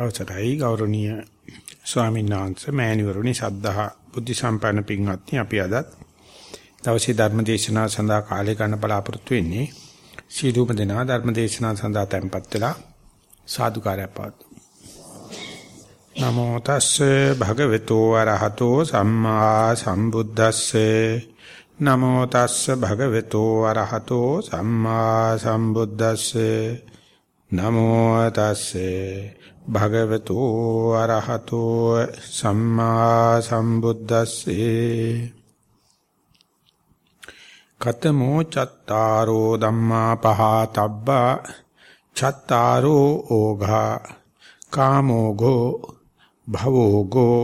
අවසරයි ගෞරවනීය ස්වාමීන් වහන්සේ මෑණිවරුනි සද්ධා බුද්ධ සම්පන්න පින්වත්නි අපි අදත් දවසේ ධර්ම දේශනාව සඳහා කාලය ගන්න බලාපොරොත්තු වෙන්නේ සීලූප දෙනා ධර්ම දේශනාව සඳහා tempත් වෙලා සාදුකාරය පාතු නමෝ තස්සේ භගවතු වරහතෝ සම්මා සම්බුද්දස්සේ. නමෝ තස්සේ භගවතු වරහතෝ සම්මා සම්බුද්දස්සේ. නමෝ තස්සේ භගවතු අරහතෝ සම්මා සම්බුද්දස්සේ. කතමෝ චත්තාරෝ ධම්මා පහතබ්බා චත්තාරෝ ඕඝා කාමෝගෝ භවෝගෝ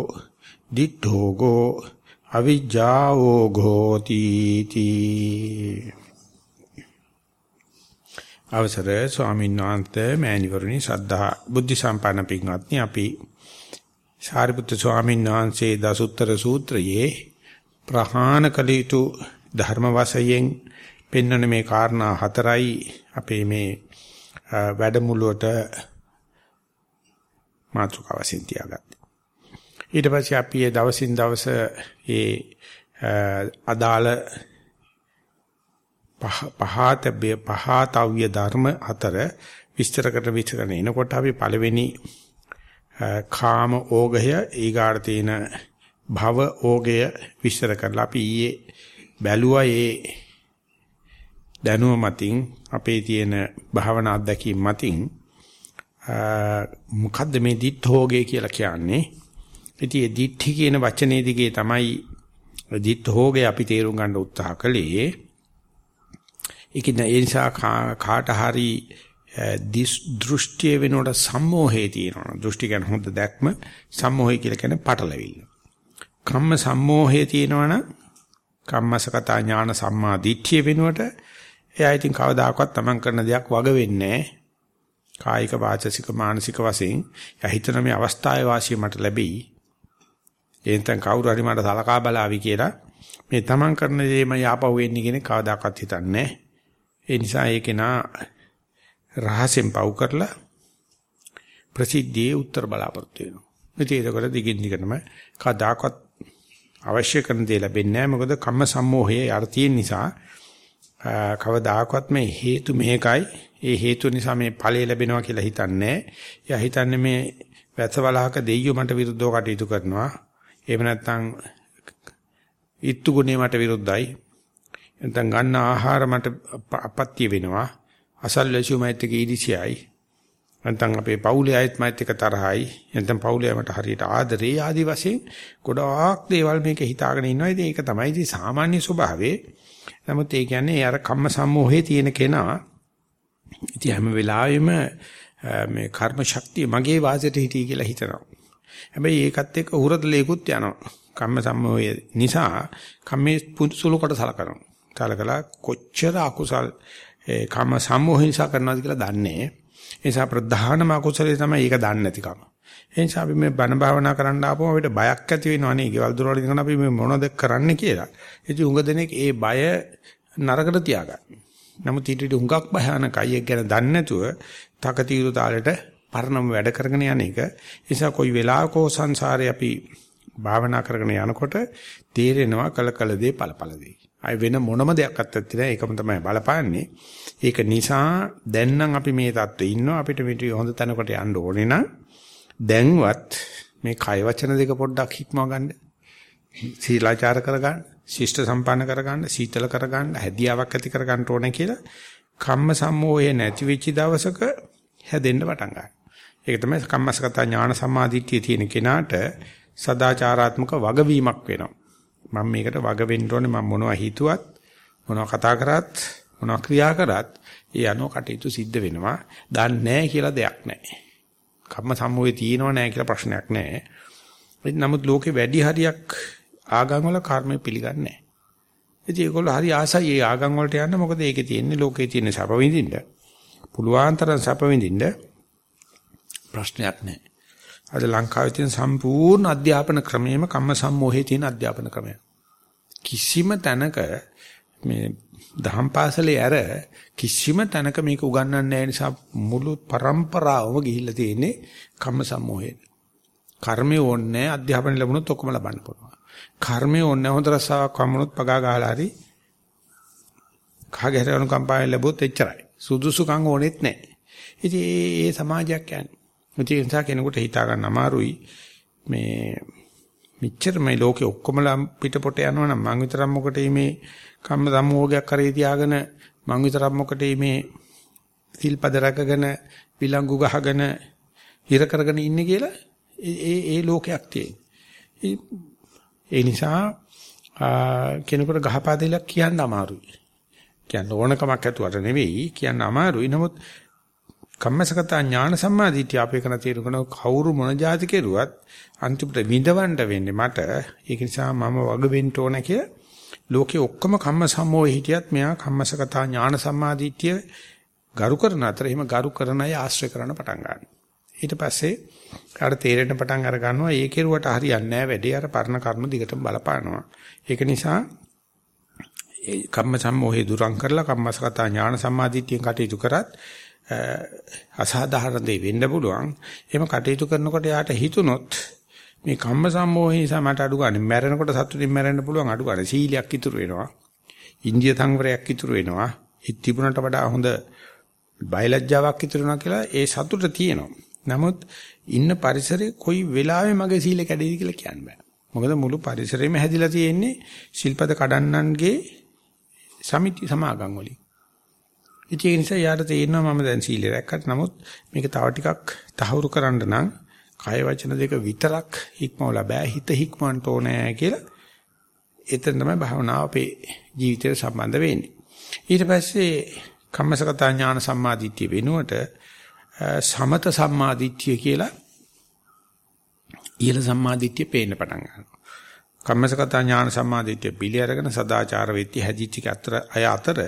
දිඨෝගෝ අවිජ්ජාෝගෝ තීති. අවසර ස්වාමීන් වහන්සේ මෑණිවරණි සද්ධා බුද්ධ සම්පන්න පින්වත්නි අපි සාරිපුත්‍ර ස්වාමීන් වහන්සේ දසුත්තර සූත්‍රයේ ප්‍රහාණ කළ යුතු ධර්ම වශයෙන් පෙන්වන මේ කාරණා හතරයි අපේ මේ වැඩමුළුවට මාතෘකාව වශයෙන් තියාගත්තේ. ඊට පස්සේ අපි ඒ දවසින් දවස ඒ අදාළ පහතබ්බේ පහතව්‍ය ධර්ම හතර විස්තරකට විස්තරන එනකොට අපි පළවෙනි කාම ඕගය ඊගාට තියෙන භව ඕගය විස්තර කරලා අපි ඊයේ බැලුවා ඒ දැනුව මතින් අපේ තියෙන භාවනා අත්දැකීම් මතින් මොකද්ද මේ දිඨෝගේ කියලා කියන්නේ? ඉතින් ඒ දිඨි කියන වචනේ දිගේ තමයි දිඨෝගේ අපි තේරුම් ගන්න උත්සාහ කළේ ඒකින ඒ නිසා කාට හරි දෘෂ්ටිය වෙනකොට සම්මෝහය තියෙනවා. දෘෂ්ටි කියන්නේ හොඳ දැක්ම සම්මෝහය කියලා කියන්නේ පටලවිල්ල. කම්ම සම්මෝහය තියෙනවනම් කම්මසකත ඥාන සම්මා දිට්ඨිය වෙනුවට එයා ඉතින් කවදාකවත් තමන් කරන දෙයක් වග වෙන්නේ කායික වාචසික මානසික වශයෙන් එයා හිතන මේ අවස්ථාවේ වාසිය මට ලැබෙයි. එතෙන් කවුරු හරි මට සලකා බලාවි කියලා මේ තමන් කරන දේම යාපහුව වෙන්නේ කියන කවදාකවත් හිතන්නේ නැහැ. ඒ නිසා ඒක නා රහසෙන් පව් කරලා ප්‍රසිද්ධියේ උත්තර බලාපොරොත්තු වෙනවා. ඉතින් ඒකට දිගින් දිගටම කදාකත් අවශ්‍ය කරන දේ ලැබෙන්නේ නැහැ. මොකද කම්ම සම්මෝහයේ අර්ථය නිසා කවදාකවත් මේ හේතු මේකයි. ඒ හේතු නිසා මේ ඵලය ලැබෙනවා කියලා හිතන්නේ එයා හිතන්නේ මේ වැසවලහක දෙයියෝ මට විරුද්ධව කටයුතු කරනවා. එහෙම නැත්නම් ඊත්තු ගුණේ මට විරුද්ධයි. නැත්නම් ගන්න ආහාර මට අපත්‍ය වෙනවා. අසල්වැසියෝ මයිත් එක ඊදිසියයි. නැත්නම් අපේ පවුලේ අයත් මයිත් එක තරහයි. නැත්නම් පවුලේ මට හරියට ආදරේ ආදි වශයෙන් ගොඩාක් දේවල් මේක හිතාගෙන ඉන්නවා. ඉතින් ඒක තමයි ඉතින් සාමාන්‍ය ස්වභාවය. නමුත් ඒ කියන්නේ අර කම්ම සම්මෝහයේ තියෙන කෙනා ඉතින් හැම වෙලාවෙම මේ කර්ම ශක්තිය මගේ වාසයට හිටී කියලා හිතනවා. හැබැයි ඒකත් එක්ක උරදලේකුත් යනවා. කම්ම සම්මෝහය නිසා කම්මේ සුළු කොට සලකනවා. කලකලා කොච්චර අකුසල් කාම සම්මෝහින්සා කරනවාද කියලා දන්නේ. ඒ නිසා ප්‍රධානම අකුසලේ තමයි ඒක දන්නේ නැතිකම. ඒ නිසා අපි මේ බණ භාවනා කරන්න ආපුවම අපිට බයක් ඇති වෙනවා නේ. ගෙවල් දොරවල් ඉඳන් අපි මේ මොනවද කරන්නේ කියලා. ඉතින් උඟ දෙනෙක් ඒ බය නරකට තියාගන්න. නමුත් ඊට වඩා හුඟක් භයානකයි ඒක ගැන දන්නේ නැතුව තකතිරු තාලෙට පරණම වැඩ කරගෙන යන එක. ඒ නිසා කොයි වෙලාවකෝ සංසාරේ අපි භාවනා කරගෙන යනකොට තේරෙනවා කල කල දේ ඵල ඵල දේ. අය වෙන මොනම දෙයක් අත්තත් නැහැ. ඒකම තමයි බලපාන්නේ. ඒක නිසා දැන් නම් අපි මේ தත්ත්වේ ඉන්නවා. අපිට මේ හොඳ තැනකට යන්න ඕනේ නම් දැන්වත් මේ කය වචන දෙක පොඩ්ඩක් හික්මව ගන්න. සීලාචාර කරගන්න, ශිෂ්ට සම්පන්න කරගන්න, සීතල කරගන්න, හැදියාවක් ඇති කරගන්න ඕනේ කියලා කම්ම සම්මෝහය නැති වෙච්ච දවසක හැදෙන්න පටන් ගන්නවා. ඒක තමයි කම්මසගත ඥාන සම්මාදිට්ඨිය තියෙන කෙනාට සදාචාරාත්මක වගවීමක් වෙනවා. මම මේකට වග වෙන්න ඕනේ මම මොනවා හිතුවත් මොනවා කතා කරත් මොනවා ක්‍රියා කරත් ඒ අනෝ කටයුතු සිද්ධ වෙනවා. දන්නේ නැහැ කියලා දෙයක් නැහැ. කම්ම සම්මෝහේ තියෙනව නැහැ කියලා ප්‍රශ්නයක් නැහැ. නමුත් ලෝකේ වැඩි හරියක් ආගම් වල කර්මය පිළිගන්නේ නැහැ. ඉතින් ඒගොල්ලෝ හරි ආසයි ඒ ආගම් වලට යන්න මොකද ඒකේ තියෙන්නේ ලෝකේ තියෙන සැප විඳින්න. පුළුවන් තරම් සැප විඳින්න ප්‍රශ්නයක් නැහැ. අද ලංකාවේ තියෙන සම්පූර්ණ අධ්‍යාපන ක්‍රමයේම කම්ම සම්මෝහයේ තියෙන අධ්‍යාපන ක්‍රමය. කිසිම තැනක මේ දහම් පාසලේ ඇර කිසිම තැනක මේක උගන්වන්නේ නැහැ නිසා මුළු પરම්පරාවම ගිහිල්ලා තියෙන්නේ කම්ම සම්මෝහයෙන්. කර්මය ඕනේ අධ්‍යාපනය ලැබුණොත් ඔක්කොම ලබන්න පුළුවන්. කර්මය ඕනේ හොඳ රසාවක් වමුණොත් පගා ගහලා හරි කාගේ හරි අනුකම්පාවෙන් ලැබුවොත් එච්චරයි. සුදුසුකම් ඕනෙත් නැහැ. ඉතින් ඒ සමාජයක් යන්නේ. ඒ නිසා කෙනෙකුට හිතා ගන්න අමාරුයි මේ මෙච්චර මේ ලෝකේ ඔක්කොමලා පිටපොට යනවා නම් මං විතරක් මොකටද මේ කම්ම සම්මෝහයක් කරේ තියාගෙන මං විතරක් මොකටද මේ සිල්පද රැකගෙන විලංගු ගහගෙන හිර කරගෙන ඉන්නේ කියලා ඒ ඒ ලෝකයක් තියෙන. ඒ නිසා කෙනෙකුට ගහපාදෙලක් කියන්න අමාරුයි. කියන්න ඕනකමක් ඇතුවට නෙවෙයි කියන්න අමාරුයි. නමුත් කම්මසගත ඥාන සම්මාදිටිය අපේ කරන තීරණ කවුරු මොන જાති කෙරුවත් අන්තිමට විඳවන්න වෙන්නේ මට. ඒක නිසා මම වග වෙන්න ඕන කියලා ලෝකේ ඔක්කොම කම්ම සම්මෝහය හිටියත් මෙයා කම්මසගත ඥාන සම්මාදිටිය ගරු කරන අතර එහෙම ගරු කරන අය ආශ්‍රය කරන්න පටන් ගන්නවා. ඊට පස්සේ කාට තේරෙන්න පටන් අර ගන්නවා ඒ කෙරුවට හරියන්නේ නැහැ වැඩේ අර පරණ කර්ම දිගටම බලපානවා. ඒක නිසා ඒ කම්ම සම්මෝහය දුරං කරලා කම්මසගත ඥාන සම්මාදිටියෙන් කටයුතු කරත් අසාධාරණ දෙයක් වෙන්න පුළුවන්. එහෙම කටයුතු කරනකොට යාට හිතුනොත් මේ කම්ම සම්මෝහය නිසා මට අඩු ගන්න මැරෙනකොට සතුටින් මැරෙන්න පුළුවන් අඩු ගන්න සීලයක් ඉතුරු වෙනවා. ඉන්දිය සංවරයක් ඉතුරු වෙනවා. ඉත් තිබුණට වඩා හොඳ බයලජ්ජාවක් ඉතුරු වෙනවා කියලා ඒ සතුට තියෙනවා. නමුත් ඉන්න පරිසරේ කොයි වෙලාවෙ මගේ සීල කැඩෙයිද කියලා කියන්න බෑ. මොකද මුළු පරිසරෙම හැදිලා තියෙන්නේ ශිල්පද කඩන්නන්ගේ සමිති සමාගම් වලින්. ඒ නිසා යාට තේරෙනවා මම දැන් සීල රැක්කට නමුත් මේක තව ටිකක් තහවුරු කරන්න නම් කය වචන දෙක විතරක් හික්මවලා බෑ හිත හික්මවන්න ඕනේ කියලා එතන තමයි භාවනාව අපේ ජීවිතයට සම්බන්ධ වෙන්නේ. ඊට පස්සේ කම්මසගත ඥාන සම්මාදිට්ඨිය වෙනුවට සමත සම්මාදිට්ඨිය කියලා ඊළ සම්මාදිට්ඨිය පේන්න පටන් ගන්නවා. කම්මසගත ඥාන සම්මාදිට්ඨිය පිළි අරගෙන සදාචාර වෙtti හැදිච්ච අතර අය අතර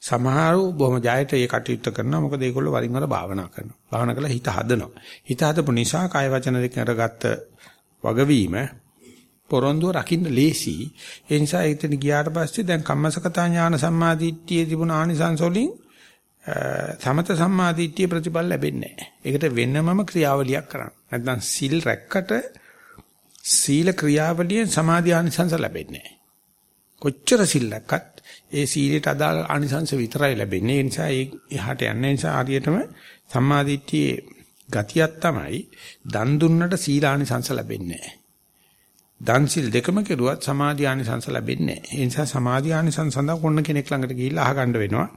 සමහරව බොහොම ජයයට ඒ කටයුත්ත කරනවා. මොකද ඒගොල්ලෝ වරින් වර භාවනා කරනවා. භාවනා කරලා හිත හදනවා. හිත හදපු නිසා කාය වචන දෙක අරගත්ත වගවීම පොරොන්දුව රකින්න ලේසි. ඒ නිසා එතන ගියාට පස්සේ දැන් කම්මසගත ඥාන සම්මාදිට්ඨියේ තිබුණ ආනිසංස වලින් සමත සම්මාදිට්ඨිය ප්‍රතිඵල ලැබෙන්නේ නැහැ. ඒකට වෙනමම ක්‍රියාවලියක් කරන්න. නැත්නම් සිල් රැක්කට සීල ක්‍රියාවලියෙන් සමාධි ආනිසංස ලැබෙන්නේ නැහැ. කොච්චර සිල් රැක්කත් ඒ සීලයට අදාළ ආනිසංස විතරයි ලැබෙන්නේ. ඒ නිසා ඒ එහාට යන්න නිසා හරියටම සම්මාදිට්ඨියේ ගතියක් තමයි දන් දුන්නට සීල ආනිසංස ලැබෙන්නේ නැහැ. දන් සිල් දෙකම කෙරුවත් සමාධි ආනිසංස ලැබෙන්නේ නැහැ. ඒ නිසා සමාධි ආනිසංස සඳහා කොන්න කෙනෙක් ළඟට ගිහිල්ලා අහගන්න වෙනවා.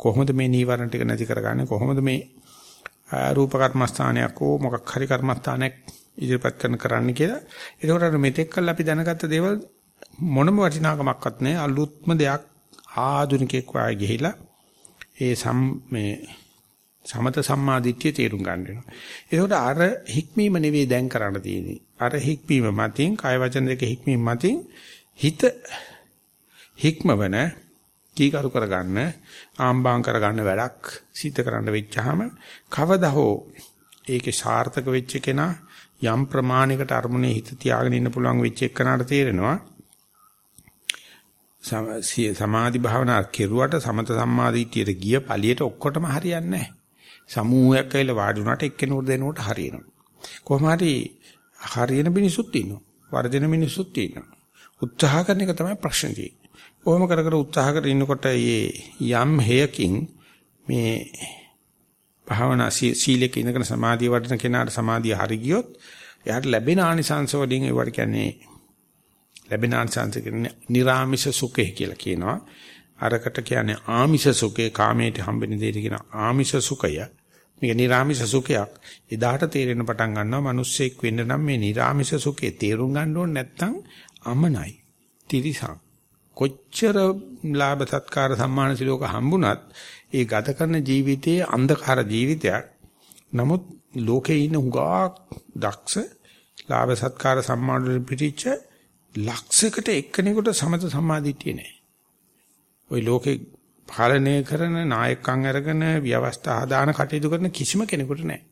කොහොමද මේ නීවරණ ටික නැති කරගන්නේ කොහොමද මේ රූප කර්මස්ථානයක් හෝ මොකක් හරි කර්මස්ථානයක් ඉදිරිපත් කරන කරන්න කියලා. ඒකෝට අර මෙතෙක් කල් අපි දැනගත්ත දේවල් මොනම වටිනාකමක්වත් නැහැ. අලුත්ම දෙයක් ආධුනිකෙක් වාගේ ගිහිලා ඒ සම් මේ සමත සම්මාදිට්ඨිය තේරුම් ගන්න වෙනවා. ඒකෝට අර හික්මීම නෙවෙයි දැන් කරන්න තියෙන්නේ. අර හික්මීම මතින් කාය වචන දෙක හික්මීම මතින් හිත හික්මවන කීකරු කරගන්න ආම්බාම් කරගන්න වැඩක් සිද්ධ කරන්න වෙච්චාම කවදා හෝ ඒකේ සාර්ථක වෙච්ච කෙනා යම් ප්‍රමාණයකට අරමුණේ හිත තියාගෙන ඉන්න පුළුවන් වෙච්ච එකනට තේරෙනවා සමාධි භාවනා කෙරුවට සමත සම්මාදිටියට ගිය පළියට ඔක්කොටම හරියන්නේ නැහැ. සමූහයක් ඇවිල්ලා වාඩි වුණාට එක්කෙනෙකුට දෙනකොට හරියනවා. කොහොම හරි හරියන මිනිසුත් ඉන්නවා. වර්ධින මිනිසුත් ඉන්නවා. උත්සාහ කරන එක තමයි ප්‍රශ්නේ තියෙන්නේ. කොහොම කර කර උත්සාහ කර ඉන්නකොට මේ යම් හේයකින් මේ භාවනා සීලයක ඉඳගෙන සමාධිය වඩන කෙනාට සමාධිය හරි ගියොත් එයාට ලැබෙන ආනිසංස වලින් ඒවට කියන්නේ ලැබෙන ආනිසංස කියන්නේ නිර්ාමිෂ සුඛය කියලා කියනවා. අරකට කියන්නේ ආමිෂ සුඛේ කාමයට හම්බෙන දෙයට කියන ආමිෂ සුඛය. මේක නිර්ාමිෂ සුඛයක්. එදාට තේරෙන පටන් ගන්නවා මිනිස්සෙක් වෙන්න නම් මේ නිර්ාමිෂ සුඛේ තේරුම් ගන්න ඕනේ නැත්නම් අමනයි. තිරිසන්. කොච්චර ලාභ සත්කාර සම්මාන සිලෝක හම්බුණත් ඒ ගත කරන ජීවිතයේ අන්ධකාර ජීවිතයක්. නමුත් ලෝකේ ඉන්න හුඟා දක්ෂ ලාභ සත්කාර සම්මාන වලින් පිටිච්ච ලක්ෂයකට එක්කෙනෙකුට සමත සම්මාදිටිය නැහැ. ওই ලෝකේ පාලනය කරන නායකයන් අරගෙන ව්‍යවස්ථා හදාන කටයුතු කරන කිසිම කෙනෙකුට නැහැ.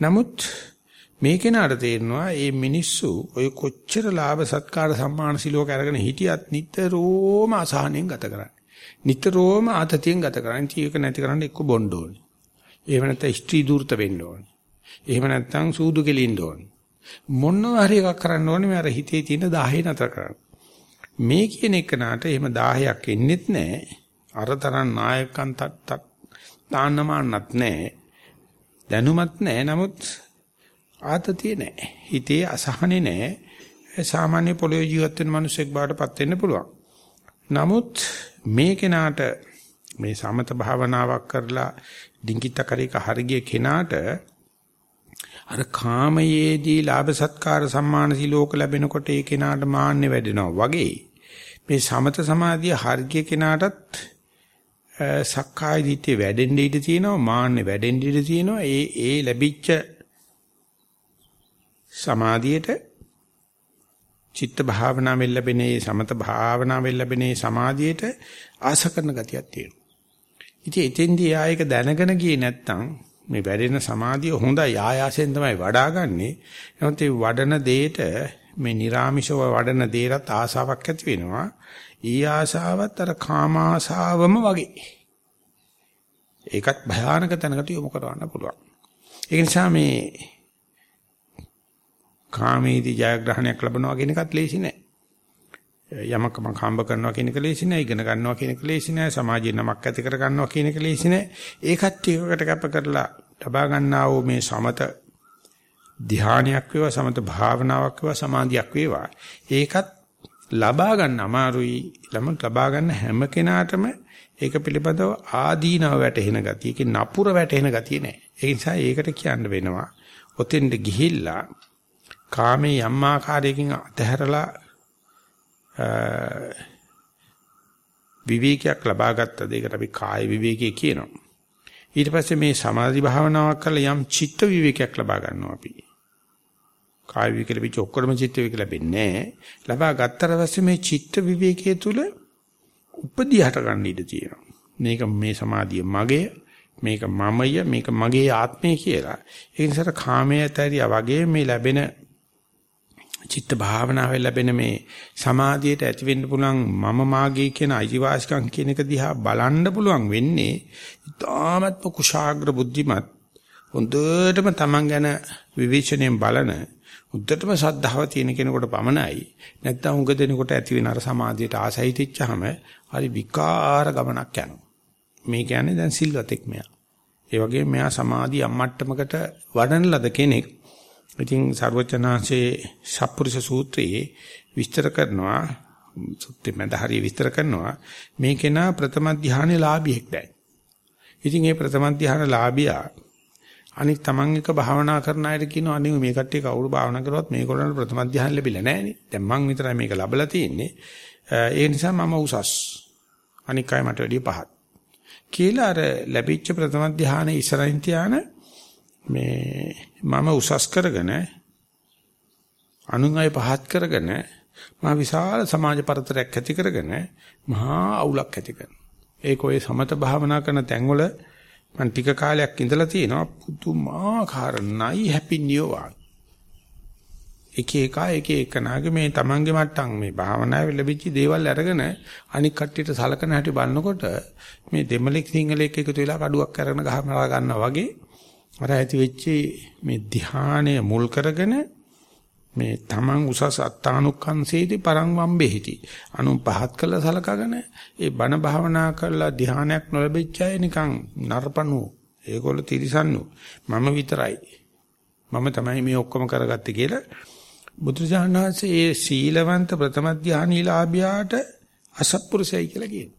නමුත් මේ කෙනාට තේරෙනවා මේ මිනිස්සු ඔය කොච්චර ලාභ සත්කාර සම්මාන සිලෝක අරගෙන හිටියත් නිතරම අසහනෙන් ගත කරන්නේ. නිතරම ආතතියෙන් ගත කරන්නේ. ඒක නැති කරන්න එක්ක බොන්න ඕනේ. එහෙම නැත්නම් ස්ත්‍රී දූර්ත වෙන්න ඕනේ. එහෙම නැත්නම් සූදු කෙලින්න ඕනේ. මොනවා හරි එකක් කරන්න ඕනේ මේ අර හිතේ තියෙන 10 නතර කරන්න. මේ කියන එක නාට එහෙම 10ක් එන්නෙත් නැහැ. අර තරම් නායකයන් තත් දාන්නමාන්නත් නැහැ. දැනුමත් නැහැ. නමුත් ආතතිය නැහැ. හිතේ අසහනේ නැහැ. සාමාන්‍ය පොළොවේ ජීවත් වෙන මිනිසෙක් බාටපත් වෙන්න පුළුවන්. නමුත් මේ කෙනාට මේ සමත භාවනාවක් කරලා ඩිංගිත කරේක හරිය කෙනාට අර කාමයේදී ලාභ සත්කාර සම්මාන සිලෝක ලැබෙනකොට ඒ කෙනාට මාන්නේ වැඩෙනවා වගේ මේ සමත සමාධිය හරිය කෙනාටත් සක්කාය දිට්ඨිය වැඩෙන්න ඉඩ තියෙනවා මාන්නේ වැඩෙන්න ඉඩ තියෙනවා ඒ ඒ ලැබිච්ච සමාධියට චිත්ත භාවනාවෙන් ලැබෙන ඒ සමත භාවනාවෙන් ලැබෙන ඒ සමාධියට ආස කරන ගතියක් තියෙනවා. ඉතින් එතෙන්දී ආයක දැනගෙන ගියේ නැත්නම් මේ වැඩෙන සමාධිය හොඳයි ආයාසයෙන් තමයි වඩාගන්නේ. එහෙනම් ඒ වඩන දෙයට මේ නිර්ාමිෂව වඩන දෙයටත් ආසාවක් ඇති වෙනවා. ඊ ආසාවත් අර කාම ආසාවම වගේ. ඒකත් භයානක තැනකට යොමු කරවන්න පුළුවන්. ඒ නිසා මේ කාමේදී ජයග්‍රහණයක් ලැබනවා කියන එකත් ලේසි නෑ. යමක් මම හම්බ කරනවා කියන එක ලේසි නෑ. ඉගෙන ගන්නවා කියන එක ලේසි නෑ. සමාජයේ නමක් ඇති කර ගන්නවා කියන එක ලේසි නෑ. ඒකත් ටිකකට කැප කරලා ලබා ගන්නා වූ මේ සමත ධානයක් වේවා සමත භාවනාවක් වේවා සමාධියක් වේවා. ඒකත් ලබා ගන්න අමාරුයි. ළම ලබා ගන්න හැම කෙනාටම ඒක පිළිබඳව ආදීනව වැටෙන ගතිය. ඒකේ නපුර වැටෙන ගතිය නෑ. ඒ නිසා ඒකට කියන්න වෙනවා. ඔතෙන්ද ගිහිල්ලා කාමේ යම් ආකාරයකින් අතහැරලා විවේකයක් ලබා ගත්තද ඒකට අපි කාය විවේකයේ කියනවා. ඊට පස්සේ මේ සමාධි භාවනාවක් කරලා යම් චිත්ත විවේකයක් ලබා ගන්නවා අපි. කාය විවේක ලැබිච්ච ඔක්කොම චිත්ත විවේක ලැබෙන්නේ නැහැ. ලබා ගත්තට පස්සේ මේ චිත්ත විවේකයේ තුල උපදී හට ගන්න ඉඩ තියෙනවා. මේක මේ සමාධිය මගේ මේක මමය මේක මගේ ආත්මය කියලා. ඒ නිසා කාමයේ ඇතරියා වගේ මේ ලැබෙන චිත්ත භාවනාවෙන් ලැබෙන මේ සමාධියට ඇති වෙන්න පුළුවන් මම මාගේ කියන අයිතිවාසිකම් කියන එක දිහා බලන්න පුළුවන් වෙන්නේ ඉතාමත්ම කුශාග්‍ර බුද්ධිමත් හොඳටම Taman ගැන විවේචනයෙන් බලන උද්දටම ශ්‍රද්ධාව තියෙන කෙනෙකුට පමණයි. නැත්නම් උඟ දෙනකොට ඇති වෙන අර සමාධියට ආසයිතිච්චාම හරි විකාර ගමනක් යනවා. මේ කියන්නේ දැන් සිල්වතෙක් මෙයා. ඒ වගේම මෙයා සමාධි අම්මට්ටමකට වඩන ලද කෙනෙක්. ඉතින් සර්වචනාංශේ සප්පුරුෂ සූත්‍රයේ විස්තර කරනවා සුත්ති මඳ හරිය විස්තර කරනවා මේකේ නා ප්‍රථම ධානයේ ලාභියෙක් දැන්. ඉතින් මේ ප්‍රථම ධාන ලාභියා අනික තමන් එක භාවනා කරන අයට කියනවා අනේ මේ කට්ටිය කවුරු භාවනා කරුවත් මේගොල්ලන්ට ප්‍රථම ධානය ලැබිලා නැහනේ. දැන් මං විතරයි මේක ලැබලා තියෙන්නේ. ඒ නිසා මම උසස්. අනික අය මට වැඩිය පහත්. කියලා අර ලැබිච්ච ප්‍රථම ධානයේ ඉස්සරහින් තියාන මේ මම උසස් කරගෙන අනුන් අය පහත් කරගෙන මා විශාල සමාජ පරතරයක් ඇති කරගෙන මහා අවුලක් ඇති කරනවා. ඒක ඔය සමත භාවනා කරන තැන්වල මම ටික කාලයක් ඉඳලා තියෙනවා පුදුමාකාර නයි හැපිනියෝ එක එක එක එක නාගේ මේ තමන්ගේ මට්ටම් මේ භාවනාවේ ලැබිච්ච දේවල් අරගෙන අනික් කට්ටියට සලකන හැටි බලනකොට මේ දෙමළෙක් සිංහලෙක් එකතු වෙලා කඩුවක් අරගෙන ගහමලා ගන්නවා වගේ අර ඇති වෙච්ච මේ ධානය මුල් කරගෙන මේ තමන් උසස් අත්තානුකංශේදී පරං වම්බෙහිටි. අනු පහත් කළ සලකගෙන ඒ බණ භාවනා කරලා ධානයක් නොලැබෙච්ච අය නිකන් නරපණු. ඒගොල්ලෝ තිරිසන්නු. මම විතරයි. මම තමයි මේ ඔක්කොම කරගත්තේ කියලා බුදුරජාණන් වහන්සේ ඒ සීලවන්ත ප්‍රථම ධානීලාභියාට අසත්පුරුෂයයි කියලා කියනවා.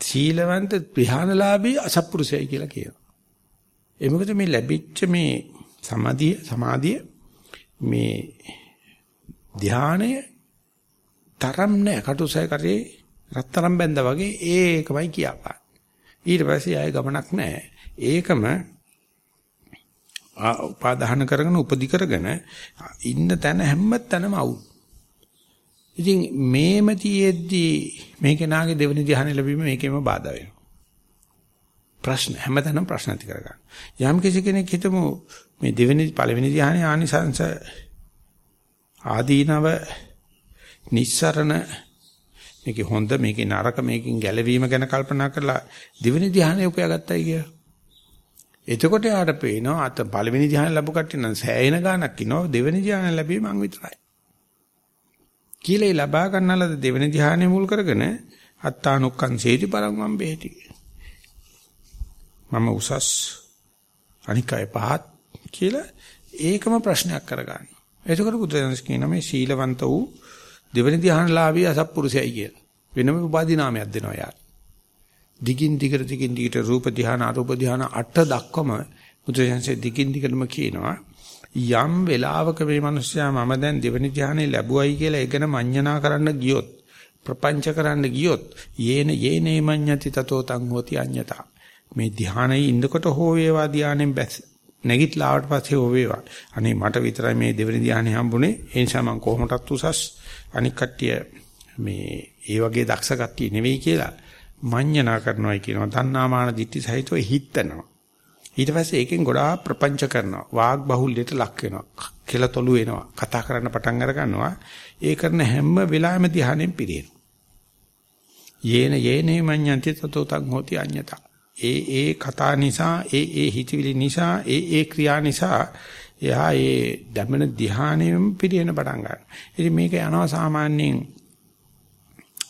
සීලවන්ත ධානලාභී අසත්පුරුෂයයි කියලා කියනවා. ඒ මොකද මේ ලැබිච්ච මේ සමාධිය සමාධිය මේ ධානය තරම් නෑ කටුසය කරේ රත්තරම් බැඳා වගේ ඒකමයි කියපාන. ඊට පස්සේ ආය ගමනක් නෑ. ඒකම උපාදාන කරගෙන උපදි කරගෙන ඉන්න තැන හැම තැනම අවුල්. ඉතින් මේම තියේදී මේ කෙනාගේ දෙවෙනි ධ්‍යාන ලැබීම මේකෙම බාධා වෙනවා. ප්‍රශ්න හැමතැනම ප්‍රශ්න ඇති කරගන්න. යම් කිසි කෙනෙක් හිතමු මේ දෙවෙනි පළවෙනි ධ්‍යානයේ ආනිසංස ආදීනව නිස්සරණ මේකේ හොඳ මේකේ නරක මේකෙන් ගැලවීම ගැන කල්පනා කරලා දෙවෙනි ධ්‍යානෙ උපයාගත්තයි කියලා. එතකොට යාට පේනවා අත පළවෙනි ධ්‍යාන ලැබු කට්ටිය නම් සෑයෙන ගාණක් ඉනවා දෙවෙනි ධ්‍යාන ලැබී මං විතරයි. කියලා ලබා ගන්නලද දෙවෙනි ධ්‍යානෙ මුල් කරගෙන අත්තානුක්කං සේති පරං මම් බෙහෙති. මම උසස් අනික අය පහත් කියලා ඒකම ප්‍රශ්නයක් කරගන්න. එතකොට බුදුදහම කියන මේ සීලවන්ත වූ දෙවෙනි ධ්‍යානලාභී අසත්පුරුෂයයි කියලා. වෙනම උපාධි නාමයක් දෙනවා යාට. දිගින් දිගට දිගින් දිගට රූප ධ්‍යාන අරූප ධ්‍යාන අට දක්වම බුදුසසුනේ දිගින් දිගටම කියනවා යම් වෙලාවක මේ මිනිස්සයා මම දැන් දෙවෙනි ධ්‍යානෙ ලැබුවයි කියලා ඒ ගැන මඤ්ඤණා කරන්න ගියොත් ප්‍රපංච කරන්න ගියොත් යේන යේනේ මඤ්ඤති තතෝ තං හෝති අඤ්ඤතා මේ ධ්‍යානයේ ඉන්නකොට හෝ වේවා ධ්‍යානෙන් බැස නැගිටලා ආවට පස්සේ හෝ වේවා. අනේ මට විතරයි මේ දෙවෙනි ධ්‍යානෙ හම්බුනේ. ඒ නිසා මම කොහොමදත් උසස්. අනික් කට්ටිය මේ ඒ වගේ දක්ෂ කට්ටිය නෙවෙයි කියලා මඤ්ඤණා කරනවායි කියනවා. තණ්හාමාන දිට්ඨි සහිතව හිතනවා. ඊට පස්සේ ඒකෙන් ගොඩාක් ප්‍රපංච කරනවා. වාග් බහුල්‍යයට ලක් වෙනවා. කෙලතොළු වෙනවා. කතා කරන්න පටන් අර ගන්නවා ඒ කරන හැම වෙලාවෙම ධ්‍යානෙන් පිරෙනවා. යේන යේනේ මඤ්ඤන්ති තතෝ තං හෝති අඤ්ඤතා. ඒ ඒ කතා නිසා ඒ ඒ හිතවිලි නිසා ඒ ඒ ක්‍රියා නිසා එයා ඒ දමන ධ්‍යානෙම පිරින පටන් ගන්නවා. ඉතින් මේක යනවා සාමාන්‍යයෙන්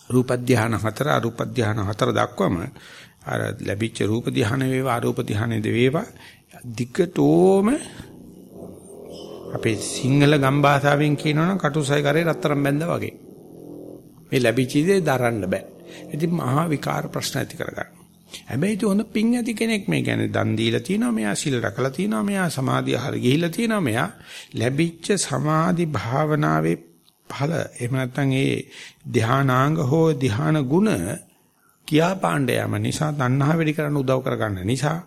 රූප ධ්‍යාන හතර අරූප ධ්‍යාන හතර දක්වම අර ලැබිච්ච රූප ධ්‍යාන වේවා අරූප ධ්‍යානෙද වේවා දිගටෝම අපේ සිංහල ගම් භාෂාවෙන් කියනවනම් කටුසයි කරේ රත්තරන් බැඳා වගේ. මේ ලැබිච්ච දේ දරන්න බෑ. ඉතින් මහා විකාර ප්‍රශ්න ඇති කරගන්න. හැබැයි තු හොඳ පිං ඇති කෙනෙක් මේ කියන්නේ දන් දීලා තිනවා මෙයා සිල් රැකලා තිනවා මෙයා සමාධිය හර ගිහිලා තිනවා මෙයා ලැබිච්ච සමාධි භාවනාවේ ඵල එහෙම නැත්නම් ඒ ධානාංග හෝ ධාන ගුණ කියා පාණ්ඩයම නිසා තණ්හා වැඩි කරන්න උදව් කරගන්න නිසා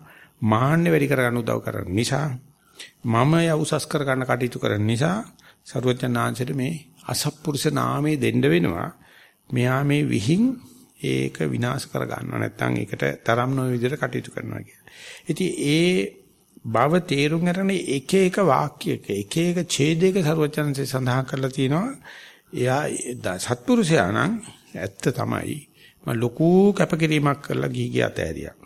මාන්නේ වැඩි කරගන්න උදව් කරන නිසා මම යවුසස් කරගන්න කටයුතු කරන නිසා සරුවචනාංශයට මේ අසත්පුරුෂ නාමයේ දෙන්න වෙනවා. මෙයා මේ විහිං ඒක විනාශ කර ගන්නවා නැත්නම් ඒකට තරම් නොවන විදිහට කටයුතු කරනවා කියන්නේ. ඉතින් ඒ භව තේරුම් ගන්න එක එක වාක්‍යයක එක එක ඡේදයක ਸਰවචනන්සේ සඳහන් කරලා තියෙනවා. එයා සත්පුරුෂයා නම් ඇත්ත තමයි. මම ලොකු කැපකිරීමක් කරලා ගිහි ගිය අතෑරියා.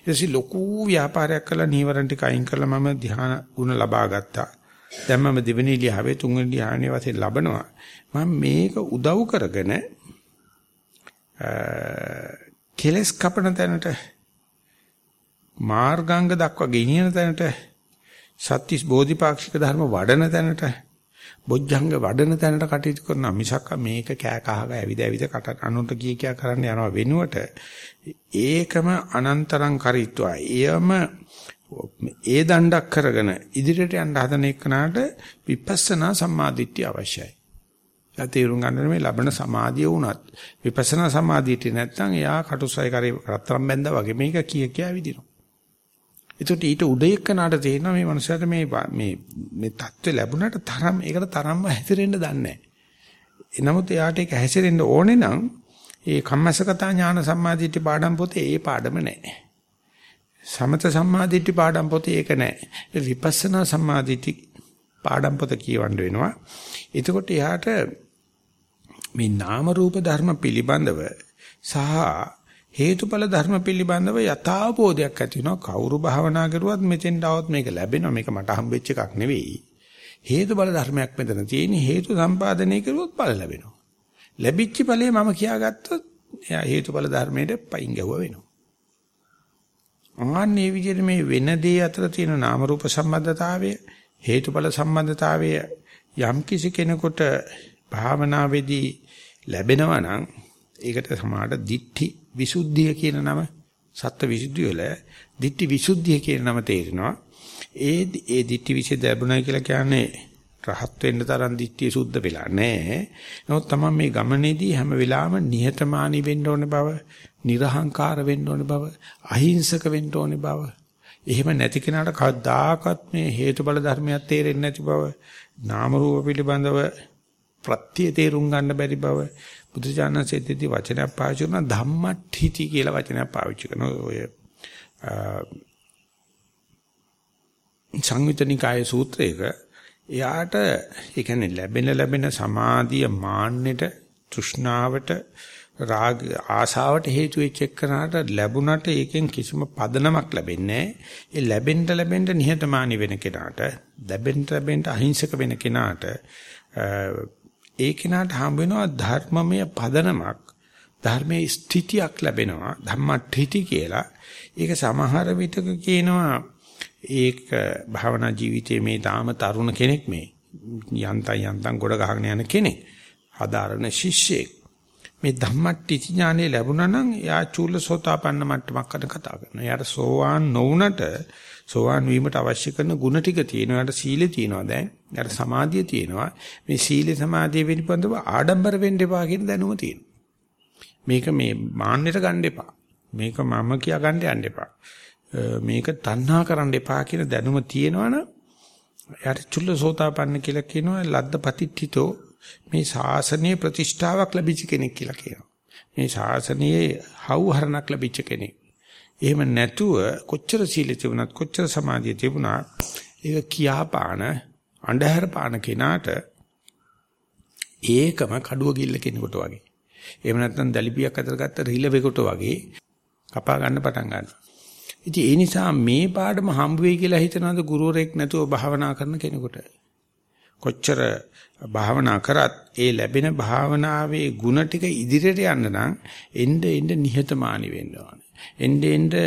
ඊටසේ ලොකු ව්‍යාපාරයක් කළා නීවරණ ටික අයින් කරලා මම ධ්‍යාන ගුණ ලබා ගත්තා. දැන් මම දෙවෙනි ලියාවේ තුන්වෙනි ලියාවේ වශයෙන් ලබනවා. මම මේක උදව් කරගෙන කෙලස් කපන තැනට මාර්ගාංග දක්වා ගෙනියන තැනට සත්‍තිස් බෝධිපාක්ෂික ධර්ම වඩන තැනට බොජ්ජංග වඩන තැනට කටයුතු කරන මිසක් මේක කෑ කහව ඇවිද ඇවිද කට අනුන්ට කිය කියා කරන්න යනවා වෙනුවට ඒකම අනන්තරං කරිත්වා. එයම ඒ දණ්ඩක් කරගෙන ඉදිරියට යන්න හදන එකනට විපස්සනා සම්මාදිට්ඨිය අවශ්‍යයි. එයා තේරුම් ගන්න මේ ලබන සමාධිය වුණත් විපස්සනා සමාධියට නැත්නම් එයා කටුසයි කරේ රත්තරන් බැඳා වගේ මේක කිය කියා විදිනවා. ඒකට ඊට උඩ එක්කනට තේරෙනවා මේ මනුස්සයාට මේ මේ මේ தත්ත්වය ලැබුණාට තරම් ඒකට තරම්ම හැසිරෙන්න දන්නේ නැහැ. නමුත් එයාට ඒක හැසිරෙන්න ඕනේ නම් ඒ කම්මසගතා ඥාන සම්මාදිට්ඨි පාඩම් පොතේ ඒ පාඩම නැහැ. සමත සම්මාදිට්ඨි පාඩම් පොතේ ඒක නැහැ. විපස්සනා සම්මාදිට්ඨි පාඩම් පොත කියවන්න වෙනවා. එතකොට එයාට මේ නාම රූප ධර්ම පිළිබඳව සහ හේතුඵල ධර්ම පිළිබඳව යථාබෝධයක් ඇති වෙනවා. කවුරු භාවනා කරුවත් මෙතෙන් આવත් මේක ලැබෙනවා. මේක මට හම්බෙච්ච එකක් නෙවෙයි. හේතුඵල ධර්මයක් මෙතන තියෙන හේතු සම්පාදනය කරුවොත් ඵල ලැබෙනවා. ලැබිච්ච ඵලයේ මම කියාගත්තොත් එයා හේතුඵල ධර්මයට පයින් ගැහුවා වෙනවා. ආන්නේ විදිහට මේ වෙන දේ අතර තියෙන නාම රූප සම්බන්ධතාවය හේතුඵල සම්බන්ධතාවය යම් කිසි කෙනෙකුට භාවනාවේදී ලැබෙනවා නම් ඒකට සමාඩ දිට්ඨි විසුද්ධිය කියන නම සත්ත්ව විසුද්ධිය වල දිට්ඨි විසුද්ධිය කියන නම තේරෙනවා. ඒ ඒ දිට්ඨි විසුද්ධිය ලැබුණා කියලා කියන්නේ රහත් වෙන්න තරම් දිට්ඨිය සුද්ධ වෙලා නැහැ. නමුත් තමයි මේ ගමනේදී හැම වෙලාවෙම නිහතමානී වෙන්න ඕනේ බව නිර්හංකාර වෙන්න ඕනේ බව අහිංසක වෙන්න ඕනේ බව. එහෙම නැති කෙනාට කවදාකවත් මේ හේතුඵල ධර්මයක් තේරෙන්නේ නැති බව නාම රූප පිළිබඳව ප්‍රත්‍ය තේරුම් ගන්න බැරි බව බුදුචානන්සේදී වචනයක් පාවිච්චි කරන ධම්මට්ඨිති කියලා වචනයක් පාවිච්චි කරන ඔය සංයුතනිකාය සූත්‍රයක එයාට ඒ කියන්නේ ලැබෙන ලැබෙන සමාධිය මාන්නෙට තෘෂ්ණාවට රාග ආශාවට හේතු වෙච්ච එක්කනට ලැබුණට ඒකෙන් කිසිම පදනමක් ලැබෙන්නේ ඒ ලැබෙන්න ලැබෙන්න නිහතමානී වෙන කෙනාට ලැබෙන්න ලැබෙන්න අහිංසක වෙන කෙනාට ඒ කෙනාට හම්බ වෙනවා ධර්මමය පදනමක් ධර්මයේ ස්ථිතියක් ලැබෙනවා ධම්මඨිති කියලා. ඒක සමහර විටක කියනවා ඒක භාවනා ජීවිතයේ මේ තාම තරුණ කෙනෙක් මේ. යන්තම් යන්තම් ගොඩ ගහගෙන යන කෙනෙක්. ආධාරණ ශිෂ්‍යෙක්. මේ ධම්මට්ටි ඥානෙ ලැබුණා නම් එයා චූල සෝතාපන්න මට්ටමක් අද කතා කරනවා. එයාට සෝවාන් නොවුනට සෝවාන් වීමට අවශ්‍ය කරන ගුණ ටික තියෙනවා. එයාට සීලෙ තියෙනවා දැන්. එයාට සමාධිය තියෙනවා. මේ සීලෙ සමාධිය පිළිබඳව ආඩම්බර වෙන්න එපා කියන දැනුම තියෙනවා. මේක මේ මාන්නයට ගන්න එපා. මේක මම කියා ගන්න යන්න එපා. මේක තණ්හා කරන්න එපා කියන දැනුම තියෙනවනම් එයාට චුල්ල සෝතාපන්න කියලා කියනවා ලද්ද පතිට්ඨිතෝ මේ ශාසනීය ප්‍රතිෂ්ඨාවක් ලැබිච්ච කෙනෙක් කියලා කියනවා. මේ ශාසනීය හවුහරණක් ලැබිච්ච කෙනෙක්. එහෙම නැතුව කොච්චර සීල තිබුණත් කොච්චර සමාධිය තිබුණත් ඒක කියාපාන අන්ධහර පාන කෙනාට ඒකම කඩුව ගිල්ල කෙනෙකුට වගේ. එහෙම නැත්නම් දලිපියක් අතර ගත්ත රිලෙවෙකට වගේ කපා ගන්න පටන් ගන්නවා. ඉතින් ඒ නිසා මේ පාඩම හම්බ වෙයි කියලා හිතනවාද ගුරුවරයෙක් නැතුව භාවනා කරන කෙනෙකුට? කොච්චර භාවනා කරත් ඒ ලැබෙන භාවනාවේ ಗುಣ ටික ඉදිරියට යන්න නම් එnde එnde නිහතමානී වෙන්න ඕනේ. එnde එnde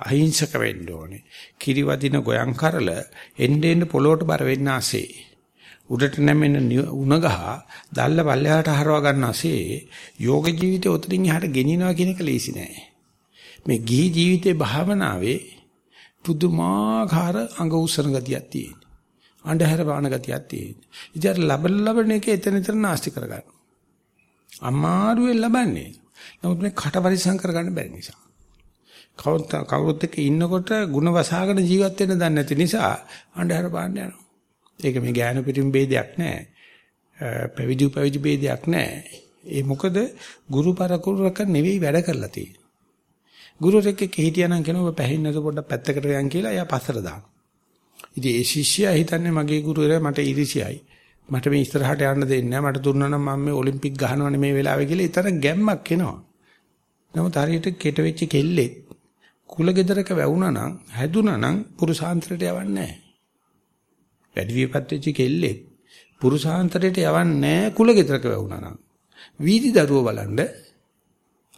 අහිංසක වෙන්න ඕනේ. කිරිවදින ගොයන් කරල එnde එnde පොළොවට බර වෙන්න ආසේ. උඩට නැමෙන උණගහ දැල්ල පල්ලෙහාට හරවා ගන්නාසේ යෝග ජීවිතය උතරින් එහාට ගෙනියනවා කියන එක ලේසි නෑ. මේ ගිහි ජීවිතේ භාවනාවේ පුදුමාකාර අඟ උස්සන ගතියක් තියෙනවා. අන්ධහැර බාන ගතියක් තියෙන්නේ. ඉතින් අර ලබන ලබන එක එතන එතන නාස්ති කරගන්න. අමාරුවෙන් ලබන්නේ. නමුත් මේ කට පරිසම් කරගන්න බැරි නිසා. කවුරුත් කවුරුත් එක්ක ඉන්නකොට ಗುಣ වසහාගෙන ජීවත් වෙන්න දන්නේ නැති නිසා අන්ධහැර බාන්න යනවා. ඒක මේ ඥාන පිටින් ભેදයක් නෑ. පැවිදි පැවිදි ભેදයක් නෑ. ඒ මොකද ගුරු පරකුරක නෙවෙයි වැඩ කරලා තියෙන්නේ. ගුරු රෙක්කේ හිටියානම් කියනවා ඔබ පැහැින්නද පොඩ්ඩක් පැත්තකට යන් කියලා එයා පස්සට දානවා. ඉතින් ඒ ශිෂ්‍යයා හිතන්නේ මගේ ගුරුවරයා මට ඉරිසියයි. මට මේ ඉස්සරහට යන්න දෙන්නේ නැහැ. මට දුන්නා නම් මම මේ ඔලිම්පික් ගහනවනේ මේ වෙලාවේ කියලා ඊතර ගැම්මක් එනවා. නමුත් හරියට කෙට වෙච්ච කෙල්ලෙක් කුල ගෙදරක වැවුනා නම් හැදුනා නම් පුරුෂාන්තරයට යවන්නේ නැහැ. වැඩි විපත් වෙච්ච කෙල්ලෙක් පුරුෂාන්තරයට යවන්නේ නැහැ කුල ගෙදරක වැවුනා නම්. වීදි දරුවෝ බලන්න